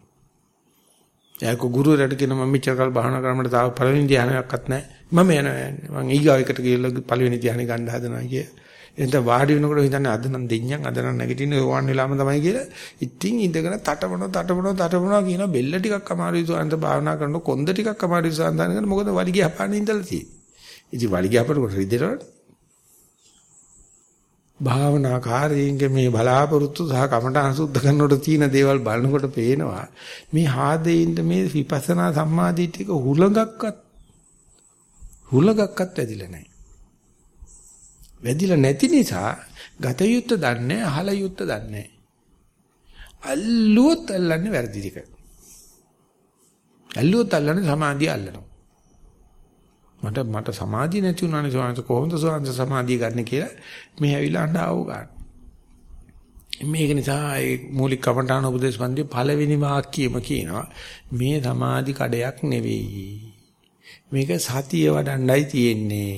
එයාක ගුරුවරයාට කියන මම මෙච්චර කල් භාවනා කරාමට තාම පළවෙනි ධ්‍යානයක්වත් නැහැ. මම යනවා මම ඊගාව එකට ගිහලා පළවෙනි ධ්‍යානෙ ගන්න හදනවා කිය. එතන වාඩි වෙනකොට හිතන්නේ අද නම් දෙඤ්ඤම් අද නම් නැගිටින්නේ ඕවන් වෙලාම තමයි කියලා. ඉතින් ඉඳගෙන තටමන තටමන තටමන කියන බෙල්ල ටිකක් අමාරුයි සුවන්ත භාවනා කරනකොට කොන්ද ටිකක් අමාරුයි සුවන්තන කරන මොකද වලිගය හපාන ඉඳලා තියෙන්නේ. ඉතින් වලිගය හපනකොට රිදෙනවනේ. භාවනාකාරීන්ගේ මේ බලාපොරොත්තු සහ කමඨාන් සුද්ධ කරනකොට තියෙන දේවල් බලනකොට පේනවා මේ හාදේින්ද මේ විපස්සනා සම්මාදිටික හුලඟක්වත් හුලඟක්වත් වැදිලා නැහැ. වැදිලා නැති නිසා ගත යුත්ත දන්නේ අහල යුත්ත දන්නේ අල්ලුවොත් අල්ලන්නේ වැරදි ටික. අල්ලුවොත් අල්ලන්නේ සමාධිය අල්ලනවා. මට මට සමාධිය නැති වුණානේ සෝන්ස කොහොමද සෝන්ස සමාධිය ගන්න කියලා මේ ඇවිල්ලා අඬ ආව ගන්න. මේක නිසා ඒ මූලික කමඨාන උපදේශ පන්ති පළවෙනි වාක්‍යයම කියනවා මේ සමාධි කඩයක් නෙවෙයි. මේක සතිය වඩන්නයි තියෙන්නේ.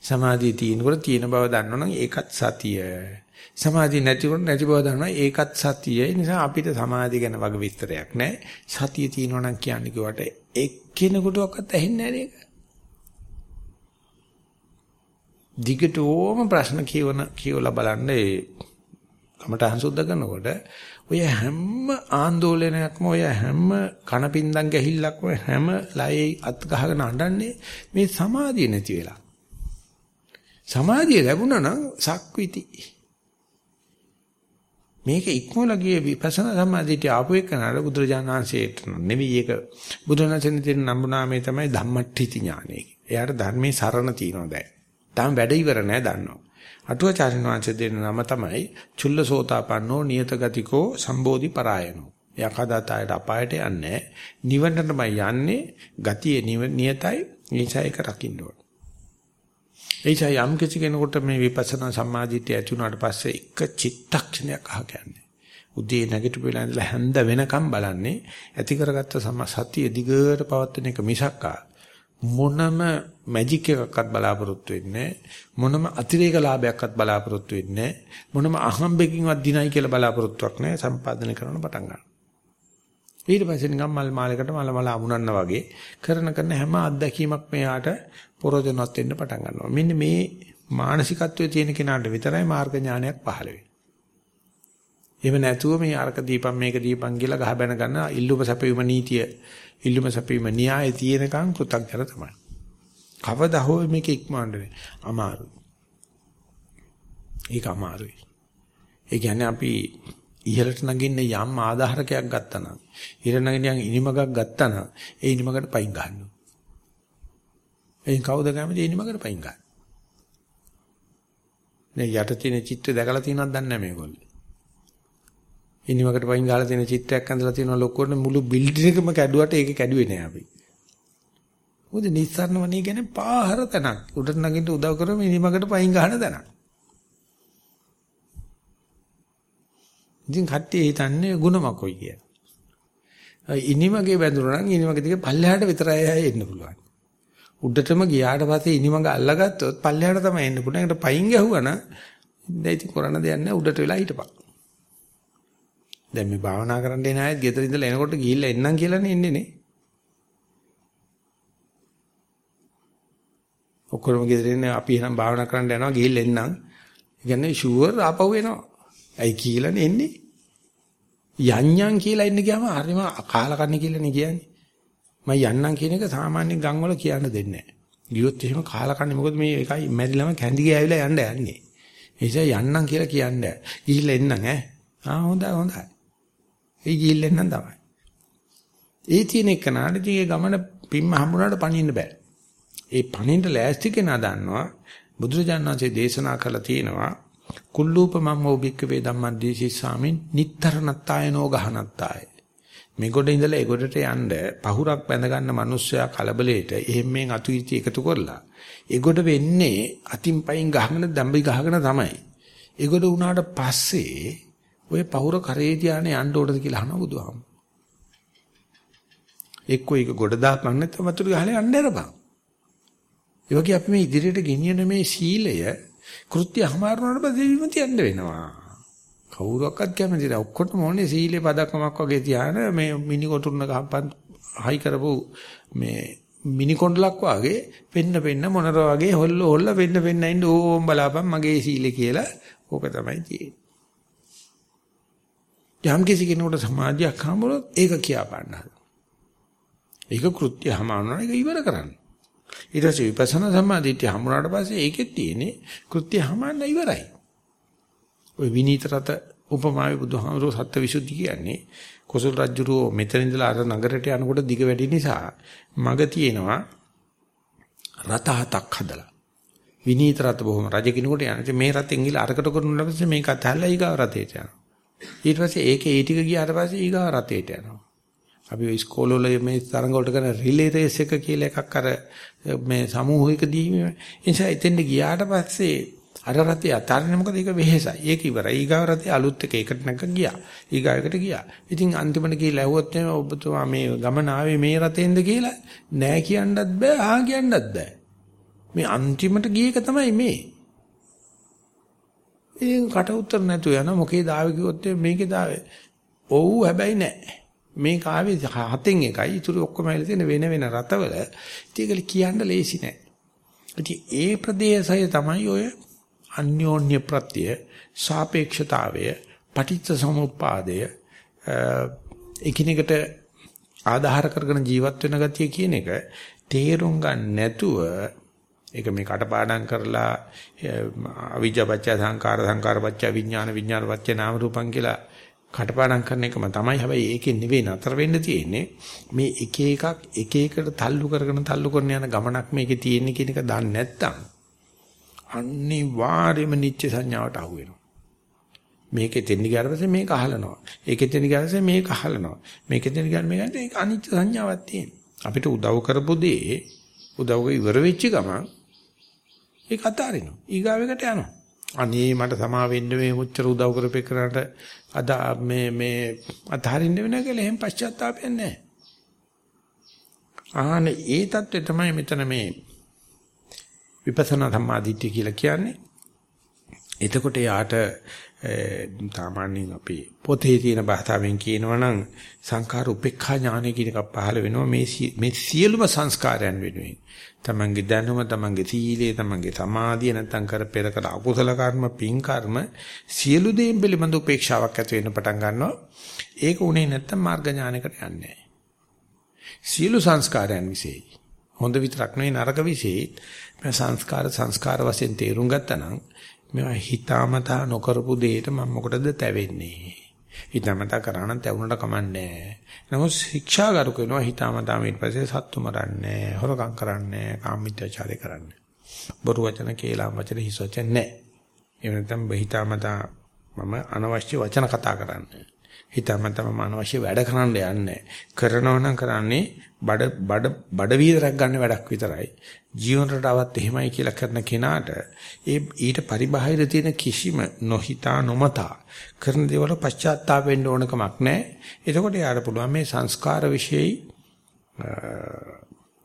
සමාධිය තියෙනකොට තියෙන බව දන්නවනම් ඒකත් සතිය. සමාධිය නැතිකොට නැති බව දන්නවා ඒකත් සතිය. ඒ නිසා අපිට සමාධිය ගැන වගේ විස්තරයක් නැහැ. සතිය තියෙනවා නම් කියන්නේ කිව්වට එක්කෙනෙකුටවත් ඇහෙන්නේ නැහැ නේද? දිගටම ප්‍රශ්න කියවන කියවලා බලන්න ඒ කමටහන් සුද්ධ කරනකොට ඔය හැම ආందోලනයක්ම ඔය හැම කනපින්දම් ගැහිල්ලක්ම හැම ලයේ අත් ගහගෙන අඬන්නේ මේ සමාධිය නැති වෙලා. සමාධිය ලැබුණා නම් සක්විති. මේක ඉක්මවලා ගියේ විපස්සනා සමාධියට ආපු එකනට බුදුරජාණන් වහන්සේට නෙවෙයි ඒක බුදුරජාණන් දෙන නම්බුනාමේ තමයි ධම්මට්ඨිති ඥානෙ. එයාට ධර්මයේ සරණ තියෙනවා දැන්. තාම වැඩ ඉවර නෑ දන්නවා. අටුවාචාර්යන් වහන්සේ දෙන නම තමයි චුල්ලසෝතාපන්නෝ නියත ගතිකෝ සම්බෝධි පරායනෝ. එයා කදාතයට අපායට යන්නේ නිවනටමයි යන්නේ ගතිය නියතයි නිසා ඒක රකින්න ඕන. එයිසයි යම් කිසි කෙනෙකුට මේ විපස්සනා සම්මාදිටිය ඇති වුණාට පස්සේ එක චිත්තක්ෂණයක් අහ කියන්නේ. උදේ නැගිටපු වෙලාව ඉඳලා හැන්ද වෙනකම් බලන්නේ ඇති කරගත්ත සතිය දිගට පවත්වන එක මිසක්කා මොනම මැජික් එකක්වත් බලාපොරොත්තු වෙන්නේ මොනම අතිරේක ලාභයක්වත් බලාපොරොත්තු වෙන්නේ මොනම අහම්බෙකින්වත් දිනයි කියලා බලාපොරොත්තුවක් නැහැ සම්පාදනය කරන පටන් ගන්න. ඊට පස්සේ නිකම් මල් මාලයකට මල මල අමුණන්න වගේ කරන කරන හැම අත්දැකීමක් මෙයාට පරෝධනවත් වෙන්න පටන් ගන්නවා. මෙන්න මේ මානසිකත්වයේ තියෙන කෙනාට විතරයි මාර්ග ඥානයක් පහළ වෙන්නේ. එහෙම නැතුව මේ අරක දීපම් මේක දීපම් කියලා ගහ බැන ගන්න ඉල්ලුම සැපයුම නීතිය ඉල්ලුම සැපීම න්‍යාය තියෙනකන් කෘතඥර තමයි. කවදා හෝ මේක ඉක්මවන්න අමාරුයි. ඒක අමාරුයි. ඒ කියන්නේ අපි ඉහළට නගින්න යම් ආධාරකයක් ගත්තා නම් ඉහළ නගින්න ඉනිමගක් ගත්තා නම් ඒ ඉනිමකට පයින් ගන්නවා. එයින් කවුද කැමති ඉනිමකට පයින් ගන්න? මේ යට තියෙන චිත්‍රය දැකලා තියෙනවද දන්නේ නැහැ මේගොල්ලෝ. ඉනිමකට වයින් ගහලා තියෙන චිත්‍රයක් ඇඳලා තියෙනවා ලොකුවට මුළු බිල්ඩින් එකම කැඩුවට ඒක කැඩුවේ නෑ අපි. මොකද නිස්සාරණ වනේ කියන්නේ පාහර තැනක්. උඩට නගින්න උදව් කරම ඉනිමකට වයින් ගහන තැනක්. ඉතින් කට්ටිය හිතන්නේ ಗುಣමකොයි කියලා. ඉනිමගේ බැඳුණා නම් ඉනිමගේ දිගේ පල්ලෙහාට විතරයි ආයෙ එන්න පුළුවන්. උඩටම ගියාට පස්සේ ඉනිමග අල්ලගත්තොත් පල්ලෙහාට තමයි එන්න පුළුවන්. ඒකට පයින් ගැහුවා නම් දැන් ඉතින් කරන්න දෙයක් නැහැ උඩට වෙලා හිටපන්. දැන් මේ භාවනා කරන්න එන අයත් ගෙදර ඉඳලා එනකොට ගිහිල්ලා එන්නම් කියලානේ එන්නේ නේ. ඔක්කොම ගෙදර ඉන්නේ අපි එහෙනම් භාවනා කරන්න යනවා ගිහිල්ලා එන්නම්. ඒ කියන්නේ ෂුවර් ආපහු එනවා. ඇයි කියලානේ එන්නේ. යන්යන් කියලා ඉන්න ගියාම හරිම කාලකන්ණි කියලානේ කියන්නේ. මම යන්නම් කියන එක සාමාන්‍ය ගම් වල කියන්න දෙන්නේ නැහැ. ගියොත් එහෙම කාලකන්ණි මොකද මේ එකයි මැරිලම කැඳි ගෑවිලා යන්න යන්නේ. ඒ නිසා යන්නම් කියලා කියන්නේ. ගිහිල්ලා එන්නම් ඈ. ආ හොඳයි හොඳයි. ඒ ගිහිල්ලෙන් නම් තමයි. ඒ තියෙන එක නාඩදී ගමන පිම්ම හම්බුනාට පණින්න බෑ. ඒ පණින්න ලෑස්ති කෙනා දන්නවා බුදුරජාණන් වහන්සේ දේශනා කළා තියෙනවා කුල්ලූපමම්මෝ භික්කවේ ධම්මද්දීසි සාමින් නිත්තරණත්තායනෝ ගහනත්තාය. මේ ගොඩ ඉඳලා ඒ ගොඩට යන්න පහුරක් බැඳ ගන්න මිනිස්සයා කලබලයට එහෙම මේ අතු ඉති එකතු කරලා ඒ ගොඩ වෙන්නේ අතින් පයින් ගහගෙන දම්බි ගහගෙන තමයි. ඒ ගොඩ උනාට පස්සේ ඔය පහුර කරේ ධානය යන්න ඕනද කියලා අහනවා බුදුහාම. එක්කෝ ඒක ගොඩ දාපන් නැත්නම් වතුර ගහලා යන්න ඇරපන්. ඒ වගේ අපි මේ ඉදිරියට ගෙනියන මේ සීලය කෘත්‍ය හමාරුනාට පස්සේ විමුති යන්න වෙනවා. කවුරක්වත් කැමති නැහැ. ඔක්කොටම ඕනේ සීලේ පදක්කමක් වගේ තියාන මේ මිනි කොටුන්න ගහපන් හයි කරපු මේ මිනි කොණ්ඩලක් වාගේ පෙන්න පෙන්න මොනර වගේ හොල්ල හොල්ල පෙන්න පෙන්න ඉන්න ඕම් බලාපන් මගේ සීලේ කියලා ඕක තමයි තියෙන්නේ. යම් කිසි කෙනෙකුට සමාධියක් හම්බුනොත් ඒක කියා පාන්න. ඒක කෘත්‍ය හමානවා ඒක ඉවර කරන්න. ඊට පස්සේ විපස්සනා සමාධිය හම්බුනාට පස්සේ ඒකෙත් තියෙන්නේ කෘත්‍ය හමාන්න ඉවරයි. ওই විනීත රත උපමාවේ බුදුහාමුදුරුවෝ සත්‍යවිසුද්ධි කියන්නේ කොසල් රජුරෝ මෙතන ඉඳලා අර නගරයට යනකොට දිග වැඩි නිසා මග තියෙනවා රත හතක් හදලා. විනීත රත බොහොම රජ කෙනෙකුට යන්නේ මේ රතෙන් ගිහලා අරකට කරුණා පස්සේ මේක අතහැරලා ඊගාව රතේට යනවා. ඊට පස්සේ ඒකේ ඒ ටික ගියාට පස්සේ ඊගාව රතේට යනවා. අපි ඔය ඉස්කෝලවල මේ තරඟ වලට කරන රිලේ රේස් එක කියලා එකක් අර මේ සමූහික දීමේ. ඒ නිසා එතෙන්ට ගියාට පස්සේ අර රතේ අතාරින්න මොකද ඒක වෙහෙසයි. ඒක ඉවරයි. ඊගාව රතේ අලුත් එක එකට නැග ගියා. ඊගාවකට ගියා. ඉතින් අන්තිමට කියලා ඇහුවොත් එimhe ඔබතුමා මේ ගමන ආවේ මේ රතෙන්ද කියලා නෑ කියන්නත් බෑ ආ කියන්නත් බෑ. මේ අන්තිමට ගිය එක තමයි මේ. ඉතින් කට උතර නැතු යන මොකේ දාවේ කිව්වොත් මේකේ දාවේ. ඔව් හැබැයි නෑ. මේ කාවේ හතෙන් එකයි ඉතුරු ඔක්කොම ඇවිල්ලා තියෙන වෙන වෙන රතවල ඉතින් කියන්න ලේසි නෑ. ඉතින් ඒ ප්‍රදේශය තමයි ඔය අන්‍යෝන්‍ය ප්‍රත්‍ය සාපේක්ෂතාවය පටිච්ච සමුප්පාදය එකිනෙකට ආධාර කරගෙන ජීවත් වෙන ගතිය කියන එක තේරුම් ගන්න නැතුව ඒක මේ කටපාඩම් කරලා අවිජ්ජාපච්චය සංකාර සංකාරපච්චය විඥාන විඥානපච්චය නාම රූපං කියලා කටපාඩම් කරන එකම තමයි. හැබැයි ඒකෙන් නෙවෙයි නතර වෙන්න තියෙන්නේ. මේ එක එකක් එක එකට තල්ලු කරගෙන තල්ලු කරන යන ගමනක් මේකේ තියෙන්නේ කියන එක දන්නේ නැත්නම් අනිවාර්යයෙන්ම නිච්ච සංඥාවට අහු වෙනවා. මේකේ තෙන්න ගියාට පස්සේ මේක අහලනවා. ඒකේ තෙන්න ගියාට පස්සේ මේක අහලනවා. මේකේ තෙන්න ගියාට මේක ඒක අනිච්ච සංඥාවක් තියෙන අපිට උදව් කරපු දේ උදව් ඉවර වෙච්ච ගමන් ඒක අතාරිනවා ඊගාවෙකට යනවා අනේ මට සමා වෙන්න මේ මුච්චර උදව් කරපේ කරාට අද මේ මේ අතහරින්න වෙන කියලා එහෙම පශ්චාත්තාපයක් නැහැ. ආනේ ඒ தත්ත්වය තමයි මෙතන මේ විපස්සනා සම්මාදිට්ඨිය කියලා කියන්නේ. එතකොට යාට සාමාන්‍යයෙන් අපි පොතේ තියෙන භාෂාවෙන් කියනවනම් සංඛාර උපේක්ඛා ඥානය කියන එකක් පහළ වෙනවා මේ මේ සියලුම සංස්කාරයන් වෙනුවෙන්. තමන්ගේ දැනුම, තමන්ගේ සීලය, තමන්ගේ සමාධිය නැත්තම් කර පෙර කර අකුසල කර්ම, පින් කර්ම සියලු දේන් පිළිබඳ උපේක්ෂාවක් ඇති වෙන්න පටන් ගන්නවා. ඒක උනේ නැත්තම් මාර්ග ඥානයකට යන්නේ සියලු සංස්කාරයන් විශේෂයි. හොඳ විතරක් නෙවෙයි නරක විශේෂයි. මේ සංස්කාර සංස්කාර වශයෙන් තේරුම් ගත්තා නම් මේවා හිතාමතා නොකරපු දෙයට මම මොකටද තැවෙන්නේ? හිතාමතා කරා නම් තැවුනට කමන්නේ නමුත් ශික්ෂාගරු කරනවා හිතාමතා ඊට පස්සේ සත්තු මරන්නේ, හොරකම් කරන්නේ, කාමීත්‍යචාරය කරන්නේ. බොරු වචන කේලම් වචන හිස් වචන නැහැ. එහෙම නැත්නම් හිතාමතා මම අනවශ්‍ය වචන කතා කරන්නේ. හිතාමතා මම අනවශ්‍ය වැඩ කරන්න යන්නේ. කරනවා නම් කරන්නේ බඩ බඩ බඩ වීදරක් ගන්න වැඩක් විතරයි. ජීවන රටාවත් එහෙමයි කියලා කරන කෙනාට ඒ ඊට පරිබාහිර තියෙන කිසිම නොහිතා නොමතා කරන දේවල් පශ්චාත්තාප වෙන්න ඕන කමක් නැහැ. එතකොට යාට පුළුවන් මේ සංස්කාර વિશેයි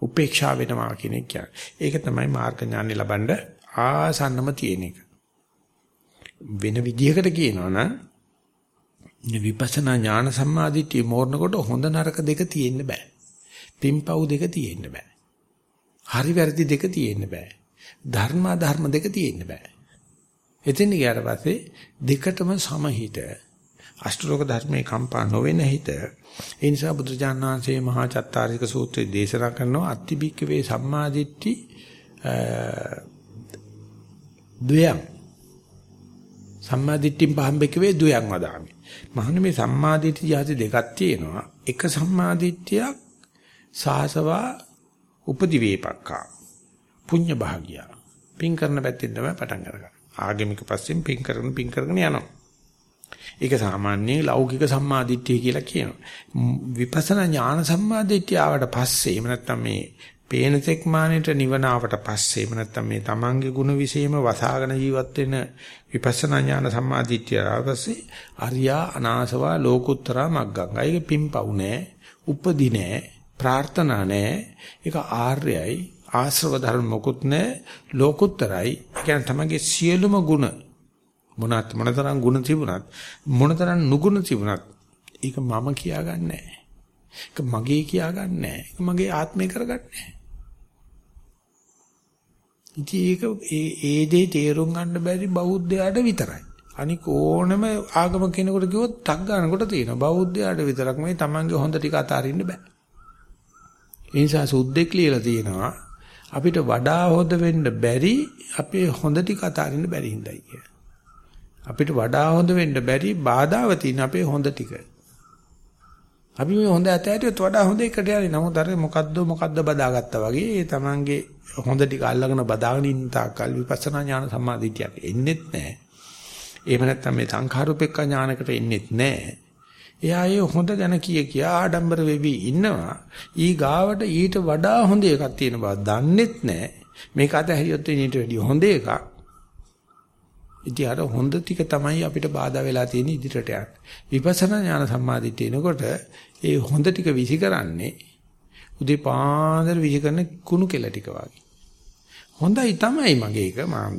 උපේක්ෂා වෙනවා කියන එක. ඒක තමයි මාර්ග ඥානෙ ලබන්න ආසන්නම තියෙන එක. වෙන විදිහකට කියනවා නම් විපස්සනා ඥාන සම්මාදිට්ඨිය මෝරනකොට හොඳ නරක දෙක තියෙන්න බෑ. පිම්පව් දෙක තියෙන්න බෑ. හරි වැරදි දෙක තියෙන්න බෑ. ධර්ම අධර්ම දෙක තියෙන්න බෑ. එතෙන් ගියාට පස්සේ දෙකටම සමහිත අෂ්ටලෝක ධර්මයේ කම්පා නොවෙන හිත ඒ නිසා බුදුජාණන් වහන්සේ මහා චත්තාරික සූත්‍රයේ දේශනා කරනවා අත්තිබික්කවේ සම්මාදිට්ඨි ද්වයං සම්මාදිට්ඨින් පහම්බෙකවේ ද්වයං වදාමි මහන්නේ මේ සම්මාදිට්ඨි යටි දෙකක් තියෙනවා එක සම්මාදිට්ඨියක් සාසවා උපදි වේපක්කා පුඤ්ඤ භාගියා පින් කරන පැත්තෙන් තමයි පටන් අරගන්නේ. ආගමික පස්සෙන් පින් කරගෙන පින් කරගෙන යනවා. ඒක සාමාන්‍ය ලෞකික සම්මාදිට්ඨිය කියලා කියනවා. විපස්සනා ඥාන සම්මාදිට්ඨිය ආවට පස්සේ එහෙම නැත්නම් මේ පේන තෙක් මානෙට නිවන ආවට පස්සේ එහෙම නැත්නම් මේ තමන්ගේ ಗುಣ විශේෂම වසාගෙන ජීවත් වෙන විපස්සනා ඥාන සම්මාදිට්ඨිය ආවස්සේ අරියා අනාසවා ලෝකුත්තරා මග්ගං. ඒක පිම්පව් නෑ, උපදි නෑ, ප්‍රාර්ථනා නැහැ. ඒක ආර්යයි. ආශ්‍රව ධර්ම මොකුත් නැහැ. ලෝකුත්තරයි. ඒ කියන්නේ තමගේ සියලුම ගුණ මොනත් මොනතරම් ගුණ තිබුණත් මොනතරම් නුගුණ තිබුණත් ඒක මම කියාගන්නේ නැහැ. ඒක මගේ කියාගන්නේ නැහැ. ඒක මගේ ආත්මේ කරගන්නේ නැහැ. ඉතින් ඒක ඒ ඒ දේ තේරුම් ගන්න බැරි බෞද්ධයාට විතරයි. අනික ඕනම ආගම කෙනෙකුට කිව්වොත් ටක් ගන්නකොට තියෙනවා. බෞද්ධයාට විතරක් මේ Tamange හොඳ ටික අතාරින්න බෑ. ඒ නිසා සුද්දෙක් ලියලා තියෙනවා අපිට වඩා හොඳ වෙන්න බැරි අපේ හොඳ ටික අතාරින්න බැරි හින්දායි කියලා. අපිට වඩා හොඳ වෙන්න බැරි බාධාව තියෙන අපේ හොඳ ටික. අපි මේ හොඳ ඇතෑටියත් වඩා හොඳ එකට යන්නේ. නමුත් අර මොකද්ද මොකද්ද බදාගත්තා වගේ ඒ තමන්ගේ හොඳ ටික අල්ලගෙන බදාගෙන ඉන්න තාක්කල් විපස්සනා ඥාන සම්මාදිටියක් එන්නේත් නැහැ. එහෙම නැත්නම් මේ සංඛාරුපෙක්ක ඥානකට එන්නේත් නැහැ. එයා ඒ හොඳ ගැන කිය කියා ආඩම්බර වෙවි ඉන්නවා. ඊ ගාවට ඊට වඩා හොඳ එකක් තියෙන බව දන්නෙත් නැහැ. මේක අතහැරියොත් ඊට වැඩිය හොඳ එකක්. ඉතින් අර හොඳ ටික තමයි අපිට බාධා වෙලා තියෙන ඉදිරියට යන්න. විපස්සනා ඥාන සම්මාදිට්ඨිය එනකොට ඒ හොඳ ටික විසි කරන්නේ උදේ පාන්දර විසි කරන කුණු කෙල ටික වගේ. හොඳයි තමයි මගේ එක මම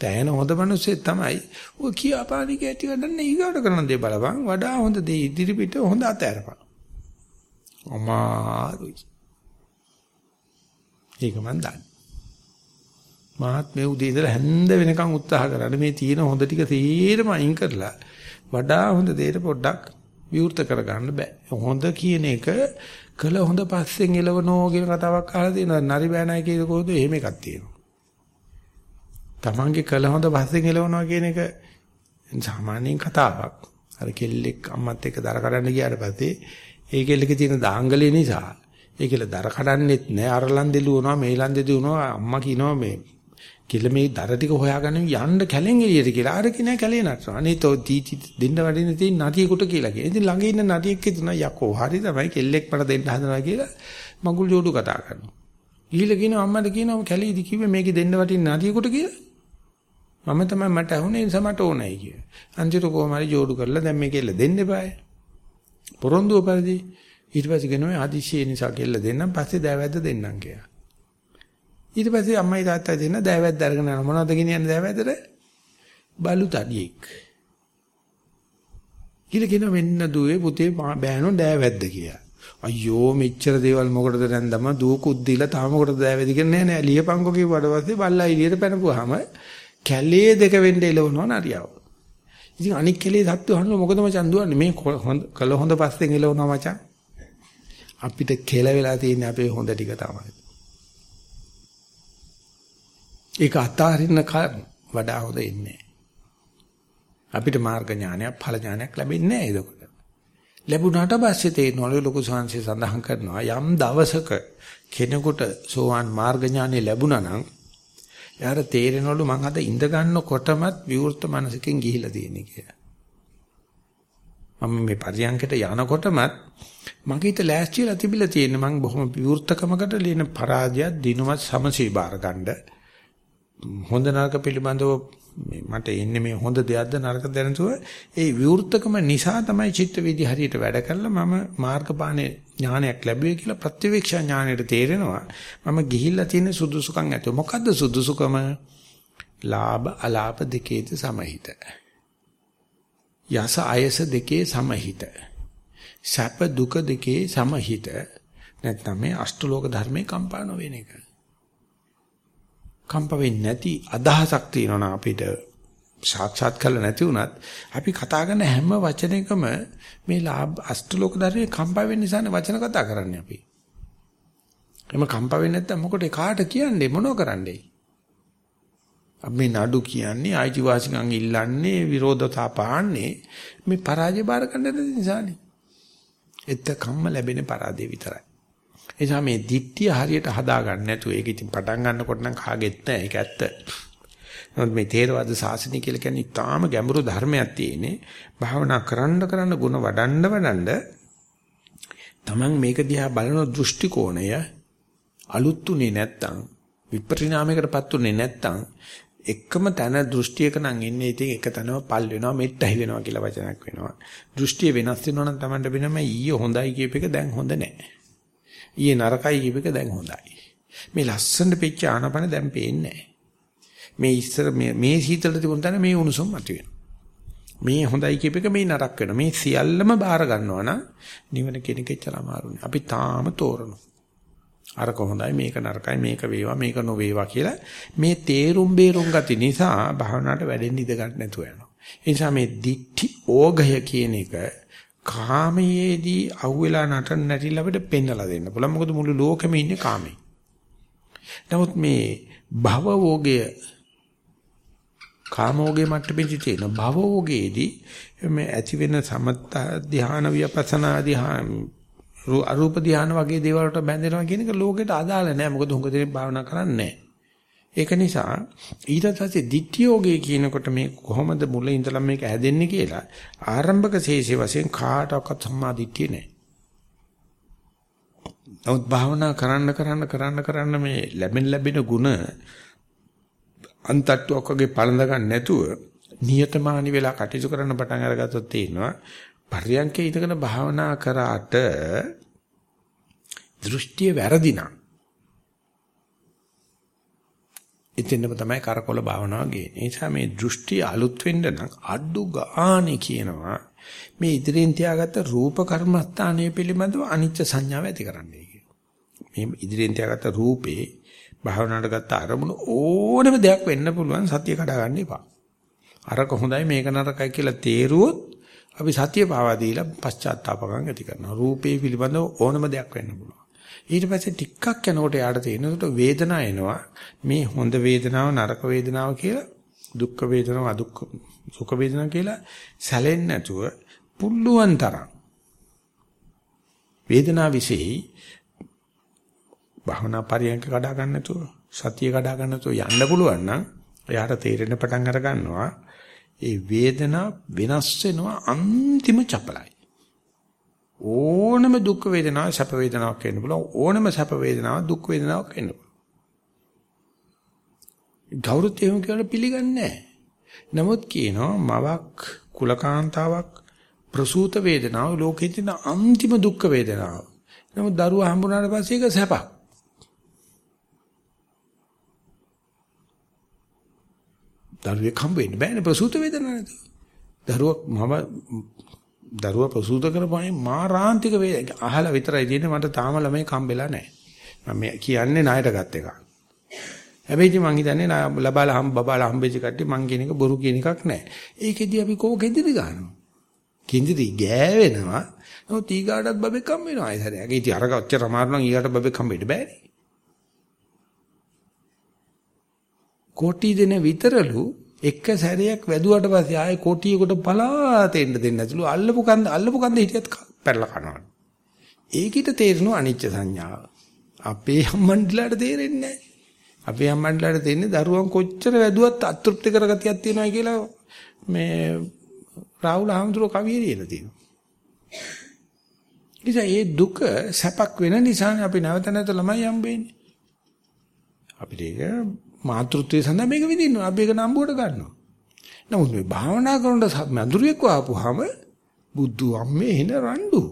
තෑන හොඳ මිනිස්සෙක් තමයි. ඔය කියාපානික ඇටි ගන්න ඊගාට කරන දේ බලපන් වඩා හොඳ දේ ඉදිරි පිට හොඳ අතෑරපන්. අමාරුයි. ඒක මන් දන්නේ. මාත් මේ උදේ ඉඳලා හැන්ද වෙනකන් උත්සාහ කරන්නේ මේ තියෙන හොඳ ටික තීරම අයින් කරලා වඩා හොඳ දෙයට පොඩ්ඩක් විවෘත කරගන්න බෑ. හොඳ කියන එක කළ හොඳ පස්සෙන් එලවනෝ කියන කතාවක් අහලා තියෙනවා. නරි බෑනයි කියන කොහොමද එහෙම එකක් තියෙනවා. Tamange කළ හොඳ පස්සෙන් එලවනවා කියන එක සාමාන්‍යයෙන් කතාවක්. අර කෙල්ලෙක් අම්මත් එක්ක දර කඩන්න ගියාට පස්සේ ඒ කෙල්ලගේ තියෙන දාංගලේ නිසා ඒ කෙල්ල දර කඩන්නෙත් නෑ අරලන් දෙලුවනවා මේලන් දෙදුවනවා අම්මා කියනවා මේ කියලා මේ දර ටික හොයාගෙන යන්න කැලෙන් එළියට කියලා. අර කිනා කැලේ නටනවා. අනේ තෝ තීටි දෙන්න වඩින තියෙන නටියෙකුට කියලා කියනවා. ඉතින් ළඟ ඉන්න නටියෙක් හිතුණා යකෝ හරි තමයි කෙල්ලෙක් මට දෙන්න හදනවා කියලා මඟුල් ජෝඩු කතා කරනවා. ගිහිල්ලා කියනවා අම්මට කියනවා කැලේදි කිව්වේ මේකේ දෙන්න වටින නටියෙකුට කියලා. මම තමයි මට අහුනේ ඒ නිසා මට ඕනයි කිය. අන්තිමට කොහොම හරි ජෝඩු කරලා දැන් මේ කෙල්ල දෙන්න එපායි. පොරොන්දුව පරිදි ඊට පස්සේ කියනවා ආදිශේ නිසා කෙල්ල දෙන්නම් පස්සේ දෑවැද්ද දෙන්නම් කියලා. ඊට පස්සේ අම්මයි තාත්තයි දෙන්න දෑවැද්ද අරගෙන යන මොනවද ගෙනියන්නේ දෑවැද්දට? බලු තඩියෙක්. කියලා කියන මෙන්න දුවේ පුතේ බෑනෝ දෑවැද්ද කියලා. අයියෝ මෙච්චර දේවල් මොකටද නැන්දම දුවකුත් දීලා තාම මොකටද දෑවැද්ද කියන්නේ නෑ නෑ ලියපංකෝ කිව්වට පස්සේ බල්ලා එළියට පැනපුවාම කැලේ දෙක වෙන්න එලවනවා නරියව. ඉතින් අනික් කැලේ සත්තු අහනවා මොකද මචං දුවන්නේ මේ කළ හොඳ පස්සෙන් එලවනවා මචං. අපිට කෙල වෙලා තියෙන්නේ අපේ හොඳ ටික තමයි. ඒක අතාරින්න වඩා හොඳ ඉන්නේ. අපිට මාර්ග ඥානයක් ඵල ඥානයක් ලැබෙන්නේ නැහැ එතකොට. ලැබුණාට පස්සේ තේරෙනවලු ලොකු සංසය සඳහන් කරනවා යම් දවසක කෙනෙකුට සෝවාන් මාර්ග ඥානෙ ලැබුණා නම් එයාට තේරෙනවලු මං අද ඉඳ ගන්නකොටමත් විවෘත මනසකින් ගිහිලා තියෙන්නේ කියලා. මම මේ පරියන්කට යනකොටමත් මගේ හිත ලෑස්තිලා තිබිලා තියෙන්නේ මං බොහොම විවෘතකමකට ලියන පරාජය දිනුවත් සමසේ බාර ගන්නේ හොඳ නරක පිළිබඳව මට එන්නේ මේ හොඳ දෙයක්ද නරක දැනතුව ඒ විවෘතකම නිසා තමයි චිත්ත විදි හරියට වැඩ කරලා මම මාර්ගපානේ ඥානයක් ලැබුවේ කියලා ප්‍රත්‍යවේක්ෂා ඥාණයට තේරෙනවා. මම ගිහිල්ලා තියෙන සුදුසුකම් ඇතුව මොකද්ද සුදුසුකම? ලාභ අලාභ දෙකේද සමහිත. යස අයස දෙකේ සමහිත. සැප දුක දෙකේ සමහිත. නැත්නම් මේ අෂ්ටලෝක ධර්මේ කම්පා නොවන එක. කම්ප වෙන්නේ නැති අදහසක් තියෙනවා අපිට සාක්ෂාත් කරලා නැති වුණත් අපි කතා කරන හැම වචනයකම මේ ලාභ අෂ්ටලෝක ධර්මයේ කම්ප වෙන්න නිසානේ වචන කතා කරන්නේ අපි. එම කම්ප වෙන්නේ නැත්නම් මොකටද කාට කියන්නේ මොනව කරන්නේ? අපි නඩු කියන්නේ ආයිතිවාසිකම් ඉල්ලන්නේ විරෝධතා පාන්නේ මේ පරාජය බාර ගන්න නිසානේ. එත්ත කම්ම ලැබෙන පරාදේ විතරයි. නිසා මේ දිට්ඨිය හරියට හදා ගන්න නැතුව ඒක ඉතින් පටන් ගන්නකොට නම් කාගෙත් නැහැ ඒක ඇත්ත. නමුත් මේ තේරවාද සාසනය කියලා කියන්නේ ඊටාම ගැඹුරු ධර්මයක් තියෙන්නේ. භාවනා කරන්න කරන්න ಗುಣ වඩන්න වඩන්න Taman මේක දිහා බලන දෘෂ්ටි කෝණය අලුත්ුනේ නැත්තම් විපරිණාමයකටපත් උනේ නැත්තම් එකම තන දෘෂ්ටියක නම් ඉන්නේ ඉතින් එක තැනම පල් වෙනවා මෙට්ටහි වෙනවා කියලා වචනක් වෙනවා. දෘෂ්ටිය වෙනස් වෙනවා නම් Tamanට වෙනම ඊයේ හොඳයි කියප එක දැන් හොඳ නැහැ. ඊයේ නරකයි කියප එක දැන් හොඳයි. මේ ලස්සනට පිච්ච ආනපන දැන් පේන්නේ මේ ඉස්සර මේ මේ සීතල තිබුණ තැන මේ උණුසුම් මතුවෙනවා. මේ හොඳයි කියප එක මේ නරක වෙනවා. මේ සියල්ලම බාර ගන්නවා නම් නිවන කෙනෙක් එච්චර අමාරුනේ. අපි තාම තෝරනවා. අරක හොඳයි මේක නරකයි මේක වේවා මේක නොවේවා කියලා මේ තේරුම් බේරුම් ගති නිසා භාවනාවට වැඩෙන්න ඉඩ ගන්න නැතුව යනවා. ඒ නිසා මේ දික්ටි ඕගය කියන එක කාමයේදී අහුවෙලා නටන නැටිලා අපිට පෙන්නලා දෙන්න පුළුවන්. මොකද මුළු ලෝකෙම ඉන්නේ කාමේ. නමුත් මේ භවෝගය කාමෝගේ මට්ටමේදී තියෙන භවෝගයේදී මේ ඇති වෙන සමත ධ්‍යාන විපස්සනා ධ්‍යාන අරූප ධ්‍යාන වගේ දේවල් වලට බැඳෙනවා කියන එක ලෝකෙට අදාළ නැහැ. මොකද හුඟ දෙනෙක් භාවනා කරන්නේ නැහැ. ඒක නිසා ඊට පස්සේ ditthiyෝගේ කියනකොට මේ කොහොමද මුල ඉඳලා මේක හැදෙන්නේ කියලා ආරම්භක ශේෂය වශයෙන් කාටවත් සම්මා දිට්ඨිය නැහැ. නමුත් භාවනා කරන්න කරන්න කරන්න කරන්න මේ ලැබෙන ලැබෙන ಗುಣ අන්තට්ටුවක් වගේ පළඳ ගන්න නැතුව නියතමානි වෙලා කටයුතු කරන්න පටන් අරගත්තොත් තේනවා පර්යංකේ ඉඳගෙන භාවනා කරාට දෘෂ්ටිය වැරදිනම් එතෙන්නම තමයි කරකොල භාවනාව ගේන්නේ. ඒ නිසා මේ දෘෂ්ටි අලුත් වෙන්න නම් අඩු ගානේ කියනවා මේ ඉදිරියෙන් තියාගත්ත රූප කර්මස්ථානය පිළිබඳව අනිච්ච සංඥාව ඇති කරන්නයි කියනවා. මේ ඉදිරියෙන් තියාගත්ත රූපේ භාවනාවට ගත්ත අරමුණ ඕනම දෙයක් වෙන්න පුළුවන් සතිය කඩා ගන්න එපා. අරක හොඳයි මේක නරකයි කියලා තේරුවොත් අපි සතිය පාවා දීලා පශ්චාත්තාපකම් ඇති කරනවා. රූපේ පිළිබඳව ඕනම දෙයක් වෙන්න පුළුවන්. ඊට පස්සේ ටිකක් යනකොට යාට තේරෙනකොට වේදනාව එනවා. මේ හොඳ වේදනාව නරක වේදනාව කියලා දුක්ඛ වේදනාව අදුක්ඛ සුඛ වේදනාව කියලා සැලෙන්නේ නැතුව පුල්ලුවන් තරම් වේදනාව විශේෂයි භවනා පරියන්ක කඩා ගන්න නැතුව සතිය කඩා ගන්න නැතුව යන්න පුළුවන් නම් එයාට තේරෙන පටන් අර ගන්නවා ඒ වේදනාව වෙනස් වෙනවා අන්තිම චපලයි ඕනම දුක් වේදනාවක් සැප වේදනාවක් වෙන්න පුළුවන් ඕනම සැප වේදනාවක් දුක් වේදනාවක් වෙන්න පුළුවන්. ගෞරවයෙන් කියලා පිළිගන්නේ නැහැ. නමුත් කියනවා මවක් කුලකාන්තාවක් ප්‍රසූත වේදනාව ලෝකේ තියෙන අන්තිම දුක් වේදනාව. නමුත් දරුවා හම්බුනාට පස්සේ ඒක සැපක්. දරුවෙක් හම්බ වෙන්න බෑනේ ප්‍රසූත වේදනාවක්. දරුවා මම දරුවා ප්‍රසූත කරපුවානේ මාරාන්තික වේ අහලා විතරයි තියෙන්නේ මට තාම ළමයි කම්බෙලා නැහැ. මම කියන්නේ ණයට ගත් එක. හැබැයි ඉතින් මං හිතන්නේ ලබාලා හම් බබාලා හම්බෙච්ච කට්ටිය මං කියන එක බොරු කියන එකක් නැහැ. ඒකෙදි අපි කෝකෙදිද ගන්නවා. කිඳිදි ගෑවෙනවා. නමුත් ඊගාටත් බබෙක් හම්බ වෙනවා. ඒ හැරේ. ඒකේ ඉතින් අරක ඔච්චර අමාරු නම් ඊගාට බබෙක් හම්බෙන්න බෑනේ. කොටි දෙන විතරලු එක සැරයක් වැදුවට පස්සේ ආයේ කොටියකට පලාත එන්න දෙන්නේ නැතුළු අල්ලපු කන්ද අල්ලපු කන්ද හිටියත් පැරලා කනවා. ඒකිට තේරෙනවා අනිච්ච සංඥාව. අපේ අම්මන්ඩිලාට තේරෙන්නේ නැහැ. අපේ අම්මන්ඩිලාට තේන්නේ දරුවන් කොච්චර වැදුවත් අතෘප්ති කරගතියක් තියෙනවා කියලා මේ රාහුල හඳුරෝ කවිය ලියලා තියෙනවා. ඉතින් ඒ දුක සැපක් වෙන නිසා අපි නැවත නැවත ළමයි හම්බෙන්නේ. අපිට ඒක මාතෘත්වයේ සඳහා මේක විඳින්නවා. අපි ඒක නම්බුවට ගන්නවා. නමුත් මේ භාවනා කරනකොට මඳුරියෙක් වහපුවාම බුද්ධ අම්මේ එන රණ්ඩු.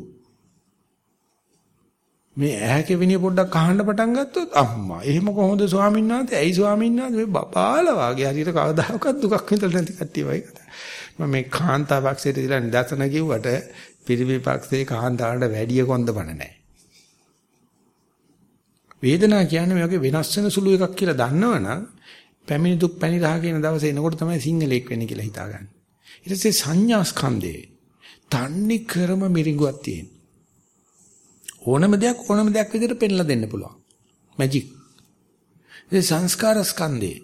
මේ ඇහැකේ විනිය පොඩ්ඩක් අහන්න පටන් ගත්තොත් අම්මා එහෙම කොහොමද ස්වාමීන් වහන්සේ ඇයි ස්වාමීන් වහන්සේ මේ බබාලා වාගේ හරියට කවදාකවත් දුකක් විඳලා නැති කට්ටිය වයි කතා. මම මේ කාන්තා පක්ෂයට දීලා නිදර්ශන කිව්වට පිරිවිපක්ෂේ කාන්තාවට වැඩිය කොන්ද බන නැහැ. වේදනාව කියන්නේ මේ වගේ වෙනස් වෙන සුළු එකක් කියලා දන්නවනම් පැමිණි දුක් පැණි රහ කියන දවසේ එනකොට තමයි සිංහලෙක් වෙන්නේ කියලා හිතාගන්න. ඊට පස්සේ සංඥා ස්කන්ධේ තන්නේ කරම මිරිඟුවක් තියෙන. ඕනම දෙයක් ඕනම දෙයක් විදිහට පෙන්ලා දෙන්න පුළුවන්. මැජික්. ඒ සංස්කාර ස්කන්ධේ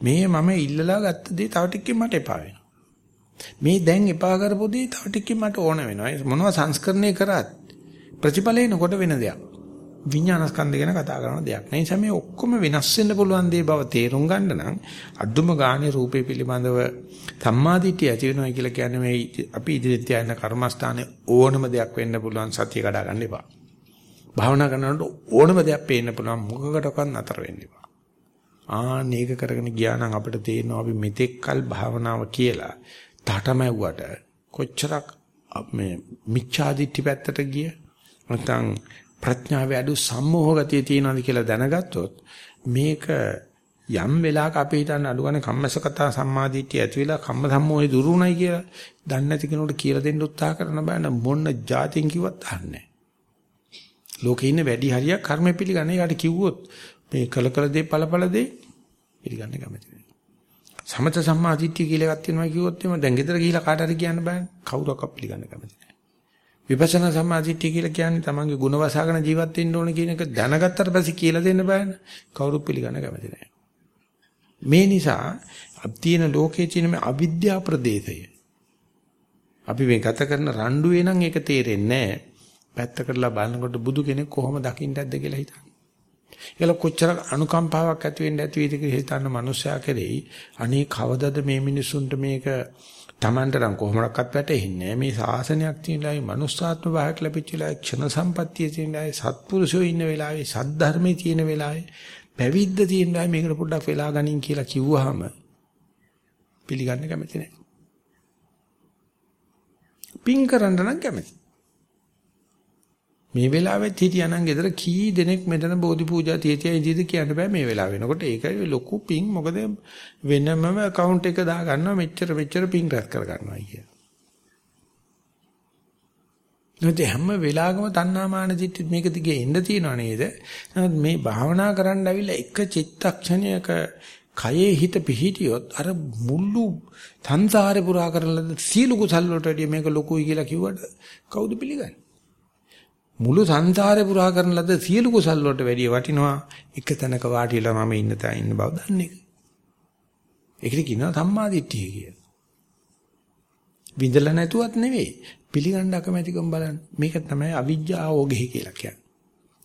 මේ මම ඉල්ලලා ගත්ත දේ තව ටිකකින් මට එපා වෙනවා. මේ දැන් එපා කරපු දේ තව ටිකකින් මට ඕන වෙනවා. මොනවා සංස්කරණය කරත් ප්‍රතිඵලේනකොට වෙන දෙයක්. විඥානස්කන්ධ ගැන කතා කරන දෙයක්. ඒ නිසා මේ ඔක්කොම වෙනස් වෙන්න පුළුවන් දේ බව තේරුම් ගන්න නම් අදුම ගානේ රූපේ පිළිබඳව සම්මාදිටිය ඇති වෙනවා කියලා කියන්නේ මේ අපි ඉදිරියට යන කර්මස්ථානයේ ඕනම දෙයක් වෙන්න පුළුවන් සතිය කඩා ගන්න එපා. භාවනා කරනකොට ඕනම දෙයක් පේන්න පුළුවන් මොකකටවත් නතර වෙන්න එපා. ආන්න ඒක කරගෙන ගියා නම් අපිට තේරෙනවා අපි මෙතෙක්කල් භාවනාව කියලා තාටමැව්වට කොච්චරක් මේ මිච්ඡාදිට්ඨි පැත්තට ගිය නැත්නම් ප්‍රඥාවේ අඩු සම්මෝහ ගතිය තියෙනවාද කියලා දැනගත්තොත් මේක යම් වෙලාවක අපි හිතන්න අඩු ගන්න කම්මසකතා සම්මාදිට්ඨිය ඇති වෙලා කම්ම සම්මෝහේ දුරුුණයි කියලා දන්නේ නැති කෙනෙකුට කියලා දෙන්න උත්සාහ කරන බෑන මොන જાතින් කිව්වත් අහන්නේ ලෝකේ ඉන්න වැඩි හරියක් කර්ම පිළිගන්නේ. යාට කිව්වොත් මේ කල කල දේ ඵලඵල දේ පිළිගන්න කැමති නෑ සමත සම්මාදිට්ඨිය කියලා එකක් තියෙනවා කිව්වොත් එimhe දැන් ගෙදර ගිහිලා කාට හරි කියන්න බෑනේ. කවුරක්වත් පිළිගන්න කැමති නෑ විපස්සනා සම්මාදිට්ඨිය කියලා කියන්නේ තමන්ගේ ಗುಣ වසහාගෙන ජීවත් වෙන්න ඕන කියන එක දැනගත්තට පස්සේ කියලා දෙන්න බෑනේ කවුරුත් පිළිගන්න කැමති නෑ මේ නිසා තියෙන ලෝකයේ තියෙන මේ අවිද්‍යා ප්‍රදේශය අපි මේ ගත කරන රණ්ඩුවේ නම් ඒක තේරෙන්නේ නැහැ. පැත්ත කරලා බලනකොට බුදු කෙනෙක් කොහොම දකින්නද කියලා හිතන්න. ඒල කොච්චර අනුකම්පාවක් ඇති වෙන්න ඇති වේද කියලා හිතන්න මනුස්සයා කෙරෙහි අනේ කවදද මේ මිනිසුන්ට මේක Tamanට නම් කොහොමඩක්වත් වැටෙන්නේ මේ ශාසනයක් තියෙනලායි මනුස්සාත්ම භාවයක් ලැබිච්චලා ක්ෂණ සම්පත්තිය තියෙනලායි සත්පුරුෂයෝ ඉන්න වෙලාවේ සද්ධර්මයේ තියෙන වෙලාවේ පැවිද්ද තියෙනවා මේකට පොඩ්ඩක් වෙලා ගනින් කියලා කිව්වහම පිළිගන්න කැමති නැහැ. පින් කරන්න නම් කැමති. මේ වෙලාවෙත් හිටියානම් ගෙදර කී දෙනෙක් මෙතන බෝධි පූජා තියතිය ඉදීද කියන්න බෑ මේ වෙලාව වෙනකොට ඒකයි ලොකු පින් මොකද වෙනමම account එක දා ගන්නවා මෙච්චර මෙච්චර පින් රැස් කර ගන්නවා කිය. නැත්නම් හැම වෙලාවකම තණ්හාමාන දිට්ඨි මේක දිගේ එන්න තියනව නේද? නමුත් මේ භාවනා කරන්න ඇවිල්ලා එක චිත්තක්ෂණයක කයේ හිත පිහිටියොත් අර මුළු සංසාරේ පුරා කරන සීල කුසල් වලට වැඩිය මේක ලොකුයි කියලා කිව්වට කවුද පිළිගන්නේ? මුළු සංසාරේ පුරා කරන ලද සියලු කුසල් වලට වැඩිය වටිනවා එක තැනක වාඩිලා මම ඉන්න තැන ඉන්න බව දන්නේ. ඒකට කියනවා සම්මාදිට්ඨිය කියලා. විඳලා නැතුවත් නෙවෙයි පිළිගන්න අකමැතිකම බලන්න. මේක තමයි අවිජ්ජාවෝගෙහි කියලා කියන්නේ.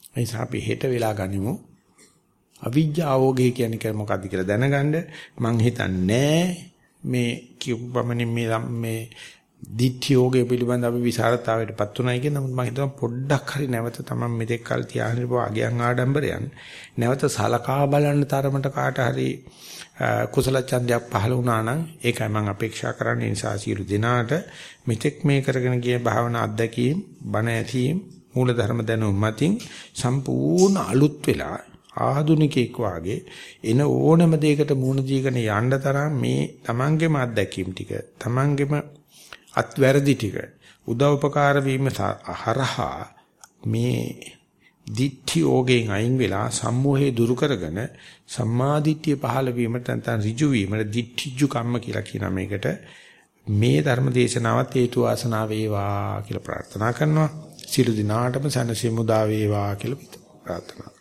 ඒ නිසා අපි හෙට වෙලා ගනිමු. අවිජ්ජාවෝගෙහි කියන්නේ මොකක්ද කියලා දැනගන්න මං හිතන්නේ මේ කියපු පමණින් මේ මේ දිට්ඨියෝගේ පිළිබඳ අපි විසරතාවයටපත් උනායි කියන නමුත් මම හිතනවා පොඩ්ඩක් හරි නැවත තමයි මෙතෙක් කල් තියාගෙන ඉපුව අගයන් ආඩම්බරයන් නැවත සලකා බලන්න තරමට කාට හරි කුසල ඡන්දයක් පහළ වුණා නම් ඒකයි මම අපේක්ෂා කරන්නේ. නිසා සියලු දෙනාට මෙතෙක් මේ කරගෙන ගිය භාවනා අත්දැකීම් බණ ඇසීම් මූලධර්ම දැනුම් මතින් සම්පූර්ණ අලුත් වෙලා ආදුනිකෙක් වාගේ එන ඕනම දෙයකට මුණ දීගෙන යන්න තරම් මේ තමන්ගේම අත්දැකීම් ටික තමන්ගේම අත්වැරදි ටික උදව්පකාර වීම හරහා මේ දිට්ඨි ඕගෙන් අයින් වෙලා සම්මෝහය දුරු කරගෙන සම්මාදිට්ඨිය පහළ වීමට නැත්නම් ඍජු වීමට දිට්ඨිජු කම්ම කියලා කියන මේකට මේ ධර්ම දේශනාවත් හේතු වාසනා වේවා කියලා ප්‍රාර්ථනා කරනවා. සියලු දිනාටම සනසිමුදා වේවා කියලා ප්‍රාර්ථනා